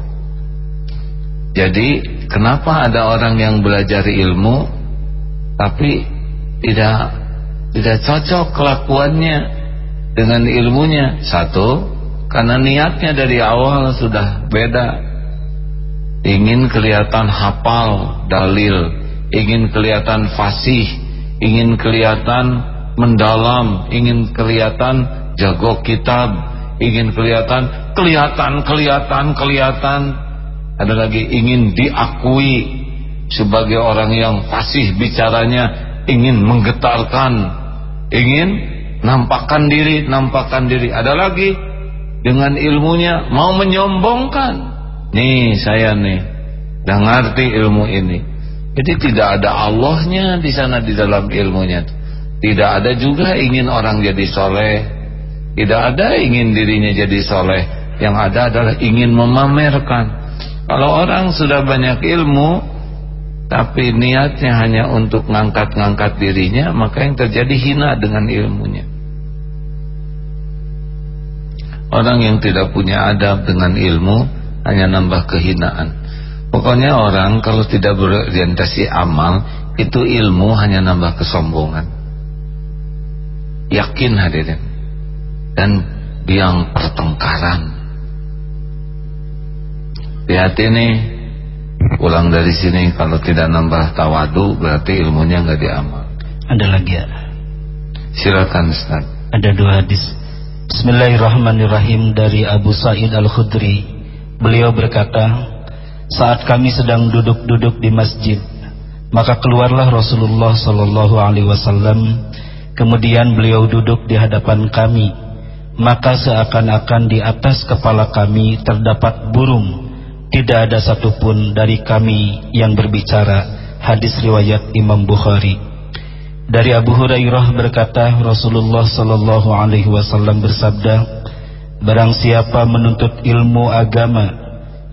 Jadi kenapa ada orang yang belajar ilmu tapi tidak tidak cocok kelakuannya dengan ilmunya. Satu karena niatnya dari awal sudah beda. Ingin kelihatan hafal dalil ingin kelihatan fasih ingin kelihatan mendalam ingin kelihatan jago kitab ingin kelihatan kelihatan kelihatan kelihatan. Ada lagi ingin diakui sebagai orang yang fasih bicaranya ingin menggetarkan ingin nampakkan diri nampakkan diri. Ada lagi dengan ilmunya mau menyombongkan. Nih saya nih udah ngerti ilmu ini. Jadi tidak ada Allahnya di sana di dalam ilmunya. Tidak ada juga ingin orang jadi soleh. Tidak ada ingin dirinya jadi soleh. Yang ada adalah ingin memamerkan. Kalau orang sudah banyak ilmu tapi niatnya hanya untuk ngangkat-ngangkat dirinya maka yang terjadi hina dengan ilmunya. Orang yang tidak punya adab dengan ilmu hanya nambah kehinaan. Pokoknya orang kalau tidak berorientasi amal itu ilmu hanya nambah kesombongan. Yakin hadirin. Dan biang pertengkaran. Hati-hati nih pulang dari sini kalau tidak nambah tawadu berarti ilmunya nggak diamal. Ada lagi ya? Silakan Ustaz. Ada dua hadis. Bismillahirrahmanirrahim dari Abu Sa'id Al-Khudri. Beliau berkata saat kami sedang duduk-duduk di masjid maka keluarlah Rasulullah sallallahu alaihi wasallam. Kemudian beliau duduk di hadapan kami. Maka seakan-akan di atas kepala kami terdapat burung tidak ada satupun dari kami yang berbicara. Hadis riwayat Imam Bukhari. Dari Abu Hurairah berkata Rasulullah sallallahu alaihi wasallam bersabda barang siapa menuntut ilmu agama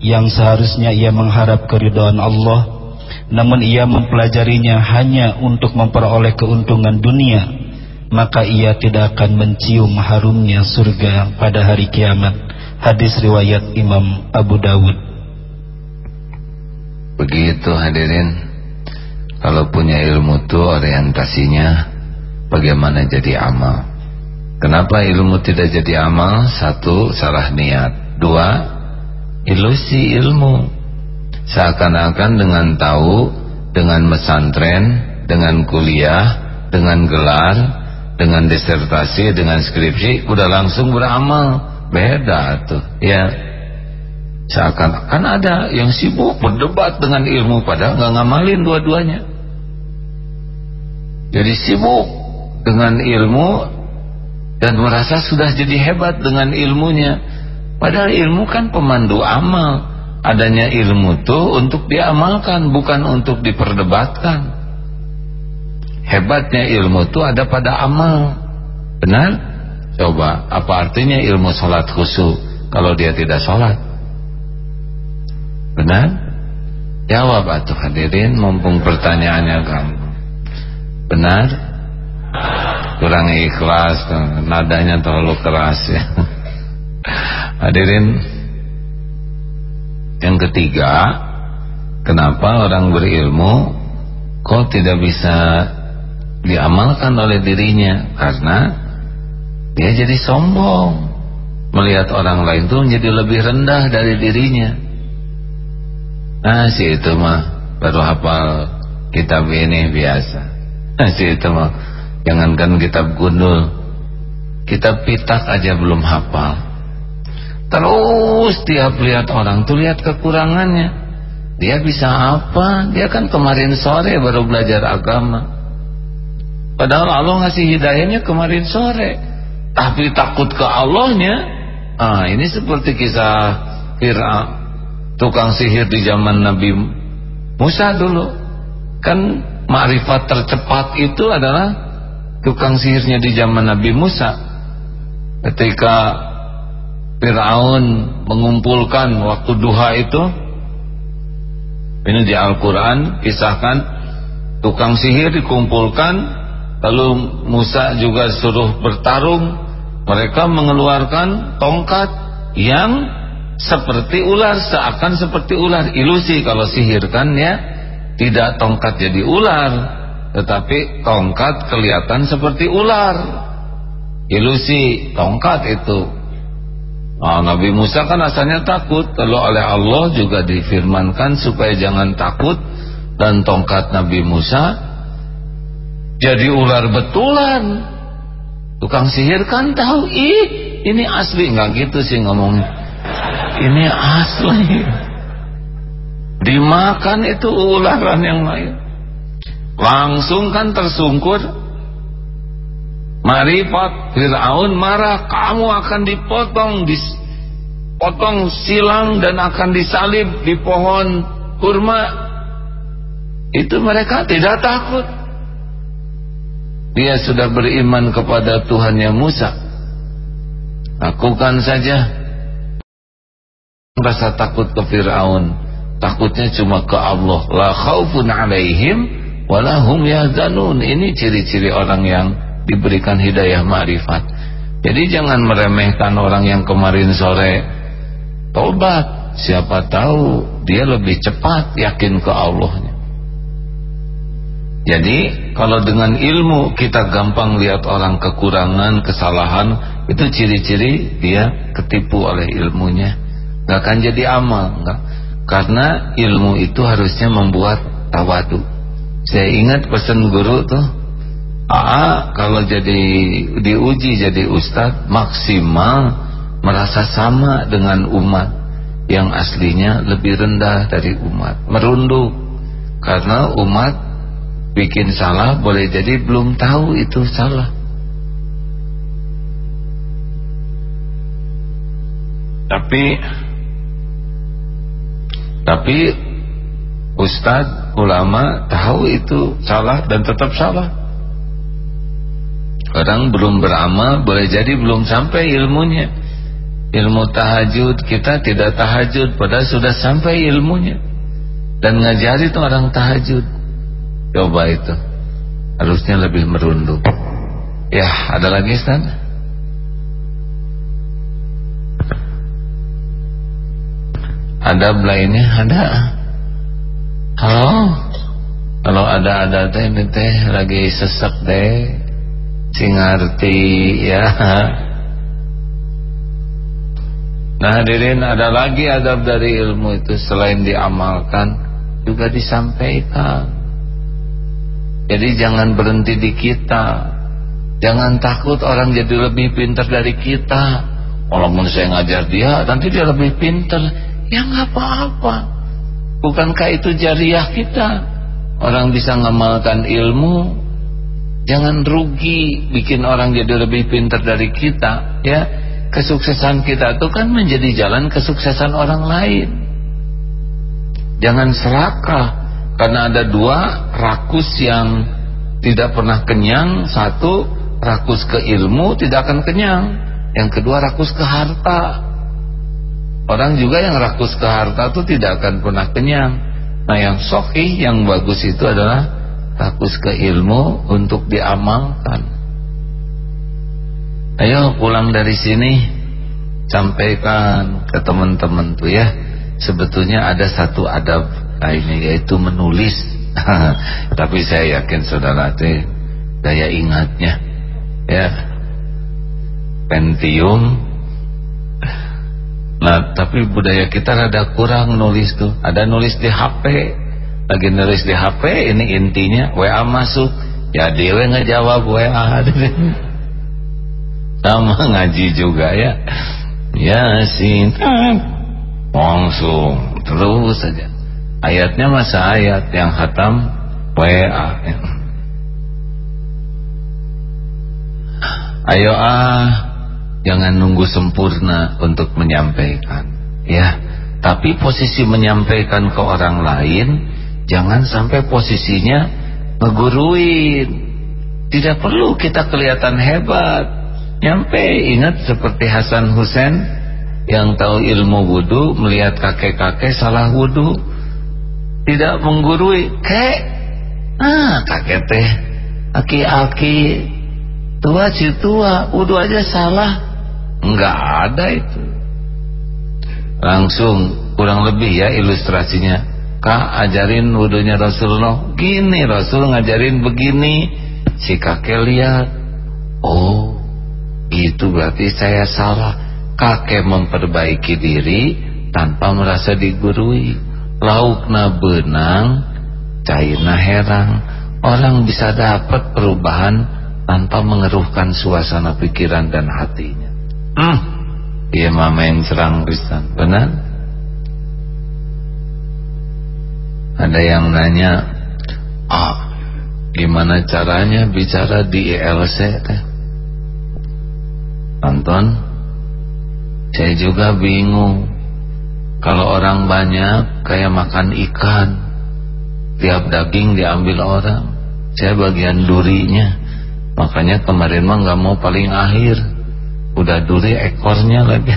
yang seharusnya ia mengharap keridhaan Allah namun ia mempelajarinya hanya untuk memperoleh keuntungan dunia maka ia tidak akan mencium harumnya surga pada hari kiamat. Hadis riwayat Imam Abu Dawud Begitu hadirin. Kalau punya ilmu itu orientasinya Bagaimana jadi amal. Kenapa ilmu tidak jadi amal? Satu, salah niat. Dua, ilusi ilmu. Seakan-akan dengan tahu dengan mesantren, dengan kuliah, dengan gelar, dengan disertasi, dengan skripsi, udah langsung beramal. Beda tuh, ya. Seakan-akan ada yang sibuk berdebat dengan ilmu padahal nggak ngamalin dua-duanya. Jadi sibuk dengan ilmu dan merasa sudah jadi hebat dengan ilmunya. Padahal ilmu kan pemandu amal adanya ilmu itu untuk diamalkan bukan untuk diperdebatkan hebatnya ilmu itu ada pada amal benar? coba apa artinya ilmu sholat khusyuk kalau dia tidak sholat benar? jawab atuh hadirin mumpung pertanyaannya kamu benar? kurang ikhlas nadanya terlalu keras ya hadirin yang ketiga, kenapa orang berilmu kok tidak bisa diamalkan oleh dirinya? Karena dia jadi sombong. Melihat orang lain itu menjadi lebih rendah dari dirinya. Nah, si itu mah baru hafal kitab ini biasa. Nah, si itu mah jangankan kitab gundul, kitab pitak aja belum hafal Terus tiap lihat orang tuh lihat kekurangannya. Dia bisa apa? Dia kan kemarin sore baru belajar agama. Padahal Allah ngasih hidayahnya kemarin sore. Tapi takut ke Allahnya. Ah, ini seperti kisah Fir'aun tukang sihir di zaman Nabi Musa dulu. Kan makrifat tercepat itu adalah tukang sihirnya di zaman Nabi Musa. Ketika Fir'aun mengumpulkan waktu duha itu ini di Al-Quran kisahkan tukang sihir dikumpulkan lalu Musa juga suruh bertarung mereka mengeluarkan tongkat yang seperti ular seakan seperti ular. Ilusi kalau sihir kan ya tidak tongkat jadi ular. Tetapi tongkat kelihatan seperti ular. Ilusi tongkat itu. Nah, Nabi Musa kan asalnya takut. Kalau oleh Allah juga difirmankan Supaya jangan takut. Dan tongkat Nabi Musa Jadi ular betulan. Tukang sihir kan tahu Ih ini asli. Nggak gitu sih ngomongnya Ini asli. Dimakan itu ularan yang lain. Langsung kan tersungkur. Marifat Fir'aun marah. Kamu akan dipotong Dipotong silang Dan akan disalib di pohon kurma. Itu mereka tidak takut. Dia sudah beriman kepada Tuhannya Musa. Lakukan saja Rasa takut ke Fir'aun. Takutnya cuma ke Allah. La khawfun alaihim Walahum yahzanun. Ini ciri-ciri orang yang diberikan hidayah ma'rifat. Jadi jangan meremehkan orang yang kemarin sore. Tobat siapa tahu dia lebih cepat yakin ke Allahnya. Jadi kalau dengan ilmu kita gampang lihat orang kekurangan kesalahan itu ciri-ciri dia ketipu oleh ilmunya gak akan jadi amal gak. karena ilmu itu harusnya membuat tawadu. Saya ingat pesan guru tuh Aa kalau jadi diuji jadi ustadz maksimal merasa sama dengan umat yang aslinya lebih rendah dari umat. Merunduk. Karena umat bikin salah boleh jadi belum tahu itu salah. Tapi tapi ustadz ulama tahu itu salah dan tetap salah Orang belum beramal boleh jadi belum sampai ilmunya. Ilmu tahajud kita tidak tahajud padahal sudah sampai ilmunya. Dan ngajari itu orang tahajud. Coba itu. Harusnya lebih merunduk. Ya, ada lagi Stan? Ada lainnya? Ada. Halo? Kalau ada-ada teh ini teh lagi sesek deh si ngerti ya nah hadirin ada lagi adab dari ilmu itu selain diamalkan juga disampaikan Jadi jangan berhenti di kita. Jangan takut orang jadi lebih pintar dari kita. Walaupun saya ngajar dia, nanti dia lebih pintar. Ya nggak apa-apa. Bukankah itu jariah kita? Orang bisa ngamalkan ilmu. Jangan rugi bikin orang jadi lebih pintar dari kita. Ya, kesuksesan kita itu kan menjadi jalan kesuksesan orang lain. Jangan serakah karena ada dua rakus yang tidak pernah kenyang satu rakus ke ilmu tidak akan kenyang yang kedua rakus ke harta orang juga yang rakus ke harta itu tidak akan pernah kenyang. Nah yang sohih yang bagus itu adalah rakus ke ilmu untuk diamalkan. Ayo pulang dari sini sampaikan ke teman-teman tuh ya. Sebetulnya ada satu adab ini yaitu menulis. Tapi saya yakin saudara teh daya ingatnya. Ya pentium nah tapi budaya kita rada kurang nulis tuh. Ada nulis di HP lagi nulis di HP ini intinya WA masuk. Ya dia nggak jawab WA sama ngaji juga ya. Yasin langsung terus saja. Ayatnya masa ayat yang hatam WA ayo ah jangan nunggu sempurna untuk menyampaikan. Ya tapi posisi menyampaikan ke orang lain jangan sampai posisinya ngeguruin. Tidak perlu kita kelihatan hebat. Nyampe ingat seperti Hasan Hussein yang tahu ilmu wudhu melihat kakek-kakek salah wudhu tidak menggurui kek ah kakek teh aki-aki tua si tua udah aja salah enggak ada itu. Langsung kurang lebih ya ilustrasinya. Kak ajarin wudhunya Rasulullah gini Rasul ngajarin begini. Si kakek lihat. Oh itu berarti saya salah. Kakek memperbaiki diri tanpa merasa digurui. Laukna benang cairna herang. Orang bisa dapat perubahan tanpa mengeruhkan suasana pikiran dan hatinya hmm. dia main cerang pisan benar? Ada yang nanya ah gimana caranya bicara di ELC teh? Tonton saya juga bingung. Kalau orang banyak kayak makan ikan Tiap daging diambil orang Saya bagian durinya. Makanya kemarin mah gak mau paling akhir Udah duri ekornya lagi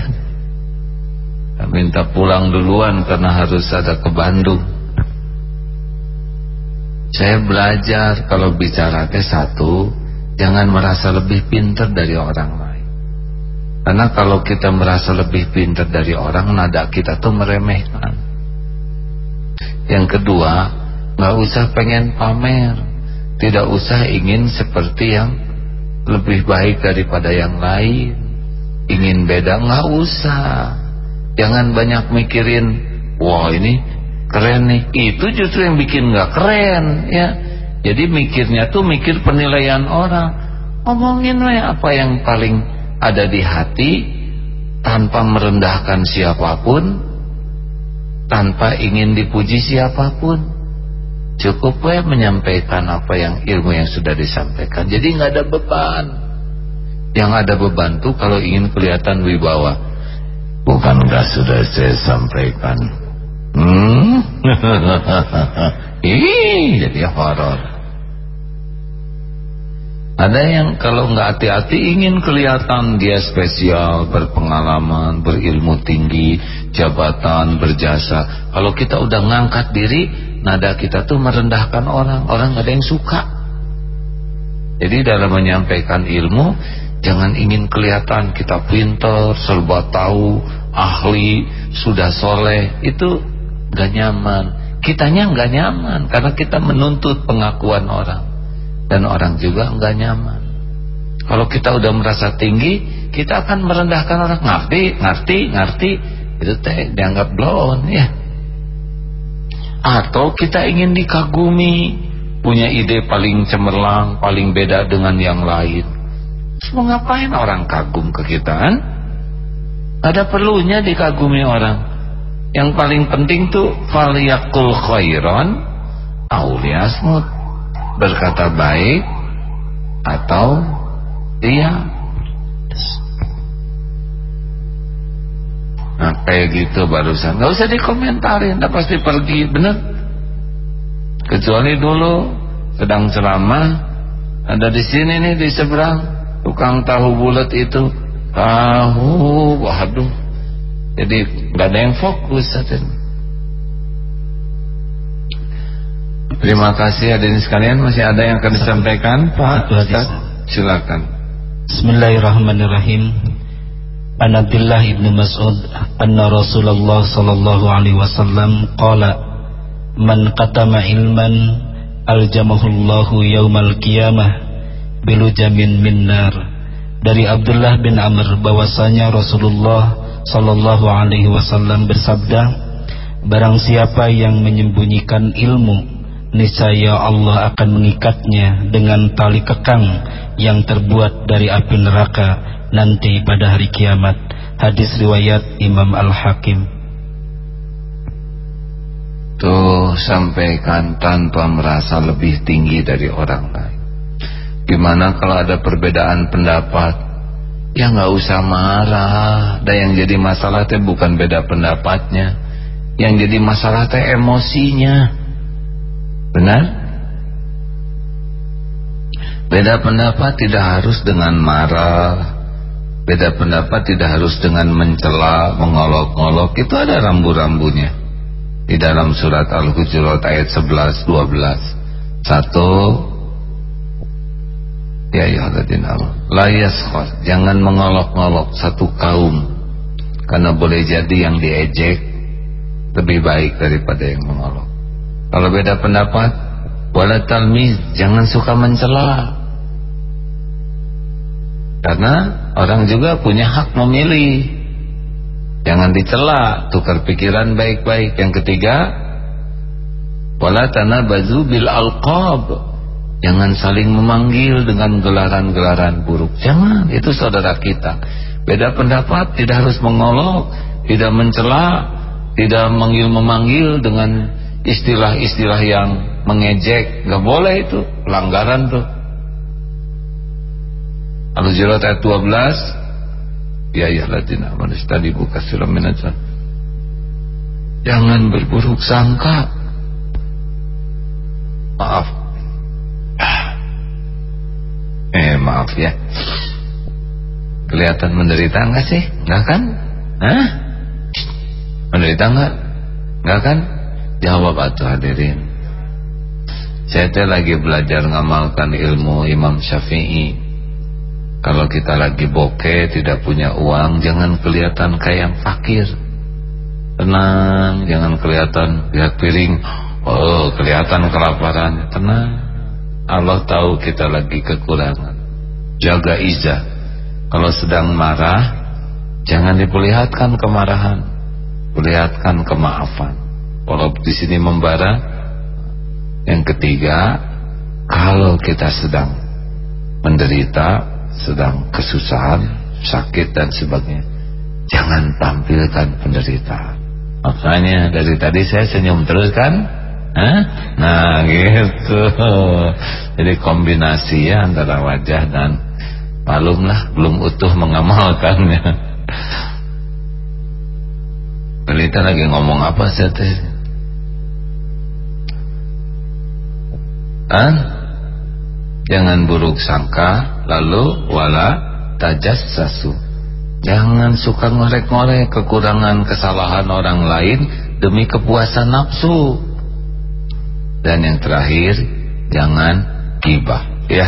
Minta pulang duluan karena harus ada ke Bandung Saya belajar kalau bicara ke satu Jangan merasa lebih pintar dari orang lain karena kalau kita merasa lebih pintar dari orang, nada kita tuh meremehkan. Yang kedua, nggak usah pengen pamer, tidak usah ingin seperti yang lebih baik daripada yang lain. Ingin beda nggak usah. Jangan banyak mikirin, wah ini keren nih. Itu justru yang bikin nggak keren, ya. Jadi mikirnya tuh mikir penilaian orang. Omongin apa yang paling ada di hati tanpa merendahkan siapa pun tanpa ingin dipuji siapa pun cukup we menyampaikan apa yang ilmu yang sudah disampaikan jadi nggak ada beban yang ada beban tuh kalau ingin kelihatan wibawa bukankah sudah saya sampaikan hmm ih jadi horor ada yang kalau nggak hati-hati ingin kelihatan dia spesial, berpengalaman, berilmu tinggi, jabatan, berjasa. Kalau kita udah ngangkat diri, nada kita tuh merendahkan orang. Orang nggak ada yang suka. Jadi dalam menyampaikan ilmu, jangan ingin kelihatan kita pintar, serba tahu, ahli, sudah soleh. Itu nggak nyaman. Kitanya nggak nyaman karena kita menuntut pengakuan orang dan orang juga enggak nyaman. Kalau kita udah merasa tinggi, kita akan merendahkan orang. Ngerti, ngerti, ngerti. Itu teh dianggap blon ya. Atau kita ingin dikagumi. punya ide paling cemerlang, paling beda dengan yang lain. Semua ngapain? Orang kagum ke kita kan? Ada perlunya dikagumi orang. Yang paling penting tuh faliyakul khairan auliasmut berkata baik atau dia Nah kayak gitu barusan. Gak usah dikomentarin Udah pasti pergi bener. Kecuali dulu Sedang ceramah Ada di sini nih di seberang Tukang tahu bulat itu. Tahu Waduh. Jadi gak ada yang fokus Terima kasih hadirin sekalian. Masih ada yang akan disampaikan? Pak Ustaz Silakan. Bismillahirrahmanirrahim. An Abdullah ibn Mas'ud anna Rasulullah sallallahu alaihi wasallam qala man qatama ilman aljamahullahu yaumal qiyamah bilujamin min nar. Dari Abdullah bin Amr bahwasanya Rasulullah sallallahu alaihi wasallam bersabda barang siapa yang menyembunyikan ilmu niscaya Allah akan mengikatnya dengan tali kekang yang terbuat dari api neraka nanti pada hari kiamat. Hadis riwayat Imam Al-Hakim. Tuh sampaikan tanpa merasa lebih tinggi dari orang lain gimana kalau ada perbedaan pendapat ya nggak usah marah dan yang jadi masalah teh bukan beda pendapatnya yang jadi masalah teh emosinya benar beda pendapat tidak harus dengan marah Beda pendapat tidak harus dengan mencela, mengolok-olok. Itu ada rambu-rambunya. Di dalam surat Al-Hujurat ayat 11, 12. Satu. Ya ya Allah. La yaskhar. Jangan mengolok-olok satu kaum. Karena boleh jadi yang diejek lebih baik daripada yang mengolok. Kalau beda pendapat, wala talmiz, jangan suka mencela karena orang juga punya hak memilih. Jangan dicela, tukar pikiran baik-baik. Yang ketiga, wala tanabazu bil alqab. Jangan saling memanggil dengan gelaran-gelaran buruk. Jangan, itu saudara kita. Beda pendapat tidak harus mengolok, tidak mencela, tidak memanggil-memanggil dengan istilah-istilah yang mengejek. Gak boleh itu, pelanggaran tuh. Al-Hujurat ayat 12 Ya ya ladina tadi buka sulam minajan Jangan berburuk sangka Maaf Eh maaf ya Kelihatan menderita enggak sih? Enggak kan? Hah? Menderita enggak? Enggak kan? Jawab atuh hadirin Saya lagi belajar ngamalkan ilmu Imam Syafi'i kalau kita lagi bokeh tidak punya uang Jangan kelihatan kayak yang fakir Tenang Jangan kelihatan lihat piring Oh kelihatan kelaparan Tenang Allah tahu kita lagi kekurangan Jaga izah Kalau sedang marah Jangan diperlihatkan kemarahan Perlihatkan kemaafan Kalau di sini membara Yang ketiga Kalau kita sedang menderita sedang kesusahan, sakit dan sebagainya. Jangan tampilkan penderitaan. Makanya dari tadi saya senyum terus kan? Hah? Nah gitu. Jadi kombinasi ya antara wajah dan malumlah belum utuh mengamalkannya. Pelita lagi ngomong apa sih? Hah? Jangan buruk sangka lalu wala tajassasu jangan suka ngorek-ngorek kekurangan kesalahan orang lain demi kepuasan nafsu dan yang terakhir jangan gibah ya.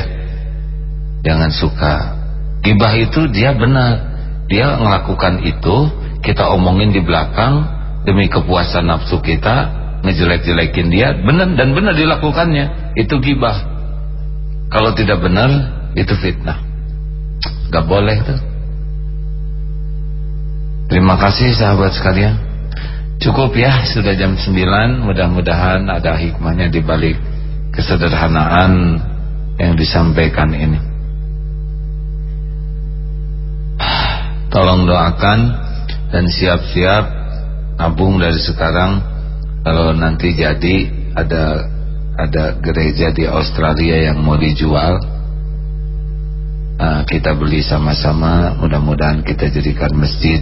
Jangan suka. Gibah itu dia benar. Dia melakukan itu kita omongin di belakang demi kepuasan nafsu kita ngejelek-jelekin dia benar dan benar dilakukannya. Itu gibah. Kalau tidak benar itu fitnah. Gak boleh tuh. Terima kasih sahabat sekalian cukup ya sudah jam 9 mudah-mudahan ada hikmahnya di balik kesederhanaan yang disampaikan ini. Tolong doakan dan siap-siap nabung dari sekarang. Kalau nanti jadi ada ada gereja di Australia yang mau dijual uh, kita beli sama-sama. Mudah-mudahan kita jadikan masjid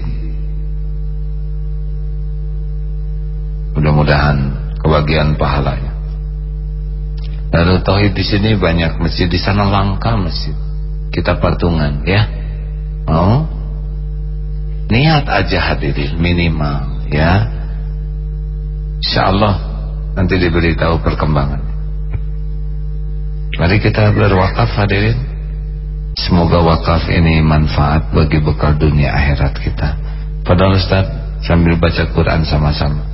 mudah-mudahan kebagian pahalanya. Lalu tauhid di sini banyak masjid di sana langka masjid. Kita patungan ya. Mau? Niat aja hadirin minimal ya. Insyaallah nanti diberitahu perkembangan mari kita berwakaf hadirin. Semoga wakaf ini manfaat bagi bekal dunia akhirat kita. Padahal Ustaz sambil baca Quran sama-sama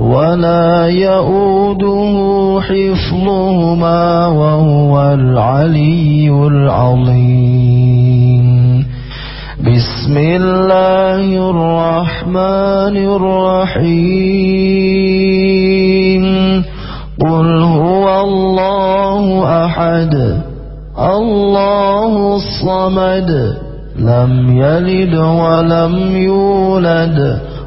ولا يؤوده حفظهما وهو العلي العظيم بسم الله الرحمن الرحيم قل هو الله أحد الله الصمد لم يلد ولم يولد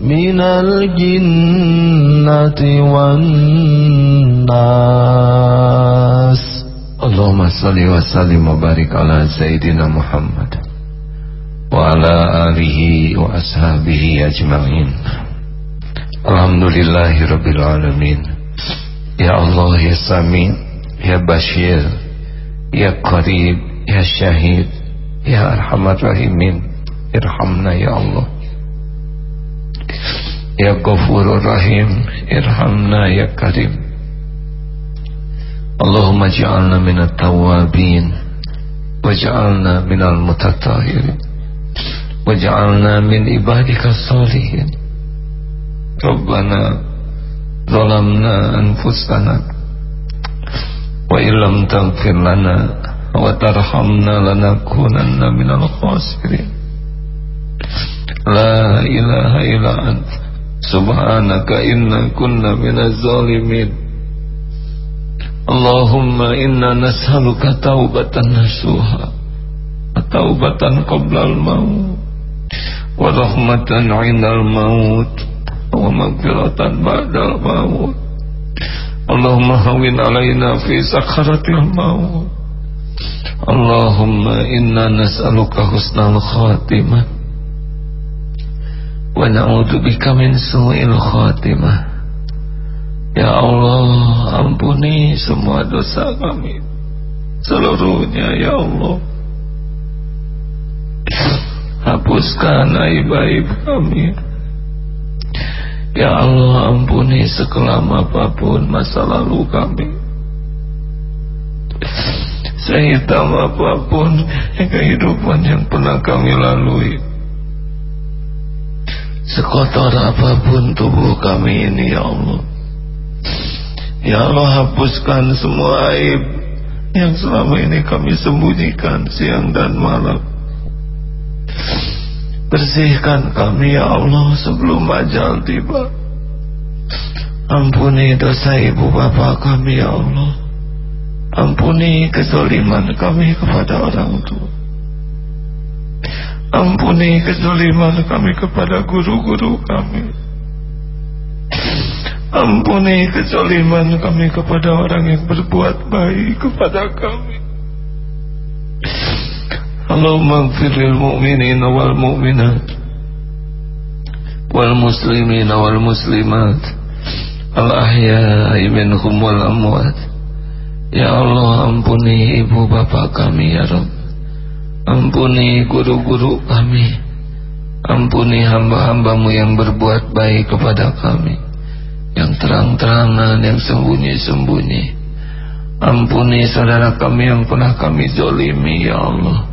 من الجنة والناس اللهم salli wa sallim wa barik ala Sayyidina Muhammad Wa ala alihi wa ashabihi ajma'in Alhamdulillahi Rabbil Alamin Ya Allah Ya Sami Ya Bashir Ya Qarib Ya Syahid Ya Arhamar Rahimin Irhamna Ya Ghafurur Rahim Irhamna Ya Karim. Allahumma ja'alna minat tawabin Waj'alna minal mutatahirin Waj'alna min ibadika salihin. Rabbana Zalamna anfusana Wa illam taghfir lana Wa tarhamna lanakunanna minal khasirin La ilaha illa anta Subhanaka inna kunna minaz zalimin. Allahumma inna nas'aluka taubatan nasuha. Taubatan qablal maut. Wa rahmatan 'indal maut. Wa maghfiratan ba'dal maut. Allahumma hawin alaina fi sakharatil maut. Allahumma inna nas'aluka husnal khatimah wa na'udzubika min su'il khatimah. Ya Allah ampuni semua dosa kami. Seluruhnya ya Allah. Hapuskan aib-aib kami. Ya Allah ampuni sekelam apa pun masa lalu kami. Sehitam apa pun kehidupan yang pernah kami lalui Sekotor apa pun tubuh kami ini ya Allah Ya Allah hapuskan semua aib yang selama ini kami sembunyikan siang dan malam. Bersihkan kami ya Allah sebelum ajal tiba. Ampuni dosa ibu bapa kami ya Allah. Ampuni kezoliman kami kepada orang tua. Ampuni kezoliman kami kepada guru-guru kami. Ampuni kezaliman kami kepada orang yang berbuat baik kepada kami. Allahumma gfiril mu'minin wal mu'minat wal muslimin wal muslimat al ahya'i minhum wal amwat Ya Allah ampuni ibu bapak kami ya Rabb Ampuni guru-guru kami Ampuni hamba-hambamu yang berbuat baik kepada kami yang terang-terangan, yang sembunyi-sembunyi. Ampuni saudara kami yang pernah kami zolimi, ya Allah.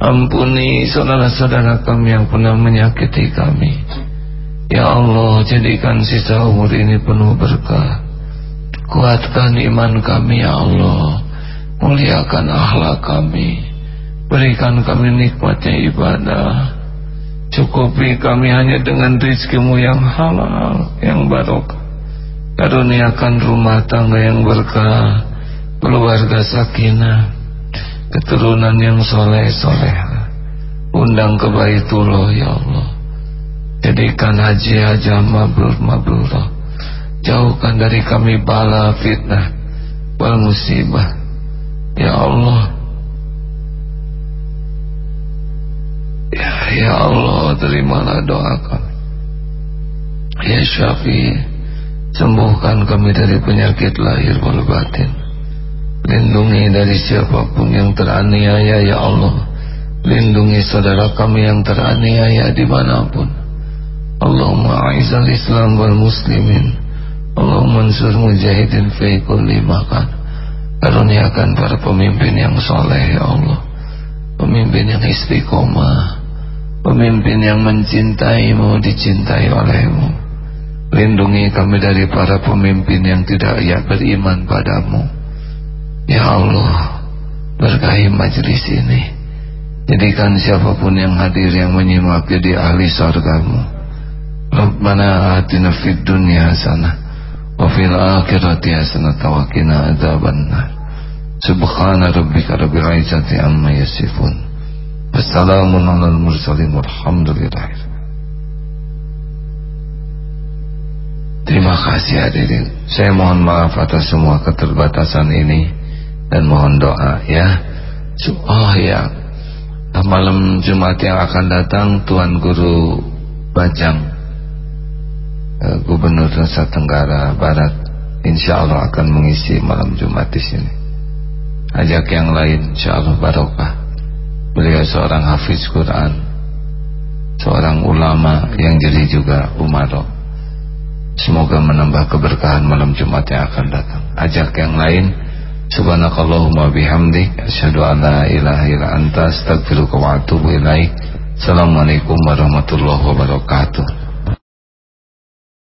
Ampuni saudara-saudara kami yang pernah menyakiti kami. Ya Allah, jadikan sisa umur ini penuh berkah. Kuatkan iman kami, ya Allah. Muliakan akhlak kami. Berikan kami nikmatnya ibadah Cukupi kami hanya dengan rizkimu yang halal, yang barokah. Karuniakan rumah tangga yang berkah, keluarga sakinah, keturunan yang soleh soleh. Undang ke Baitullah ya Allah. Jadikan haji haja mabrur mabrur. Jauhkan dari kami bala fitnah wal musibah. Ya Allah Ya, ya Allah terimalah doa kami Ya Syafi Sembuhkan kami dari penyakit lahir wal batin. Lindungi dari siapa pun yang teraniaya ya Allah. Lindungi saudara kami yang teraniaya di mana pun. Allahumma aizal islam wal muslimin. Allahumma ansur mujahidin fi kulli makan. Karuniakan para pemimpin yang soleh ya Allah. Pemimpin yang istiqomah Pemimpin yang mencintaimu Dicintai olehmu. Lindungi kami dari para pemimpin yang tidak ya beriman padamu. Ya Allah Berkahi majlis ini. Jadikan siapa pun yang hadir yang menyimak jadi ahli surgamu Rabbana atina fid dunya hasanah Wa fil akhirati hasanah Tawakina adzabannar. Subhana rabbika rabbil izzati amma yasifun. Wassalamun alal mursalin walhamdulillah. Terima kasih hadirin. Saya mohon maaf atas semua keterbatasan ini. dan mohon doa ya oh ya malam Jumat yang akan datang Tuan Guru Bajang eh, Gubernur Nusa Tenggara Barat Insya Allah akan mengisi malam Jumat di sini ajak yang lain Insya Allah barokah beliau seorang hafiz Quran seorang ulama yang jadi juga umaro semoga menambah keberkahan malam Jumat yang akan datang ajak yang lain Subhanakallahumma bihamdik asyhadu an la ilaha illa anta astaghfiruka. Assalamualaikum warahmatullahi wabarakatuh.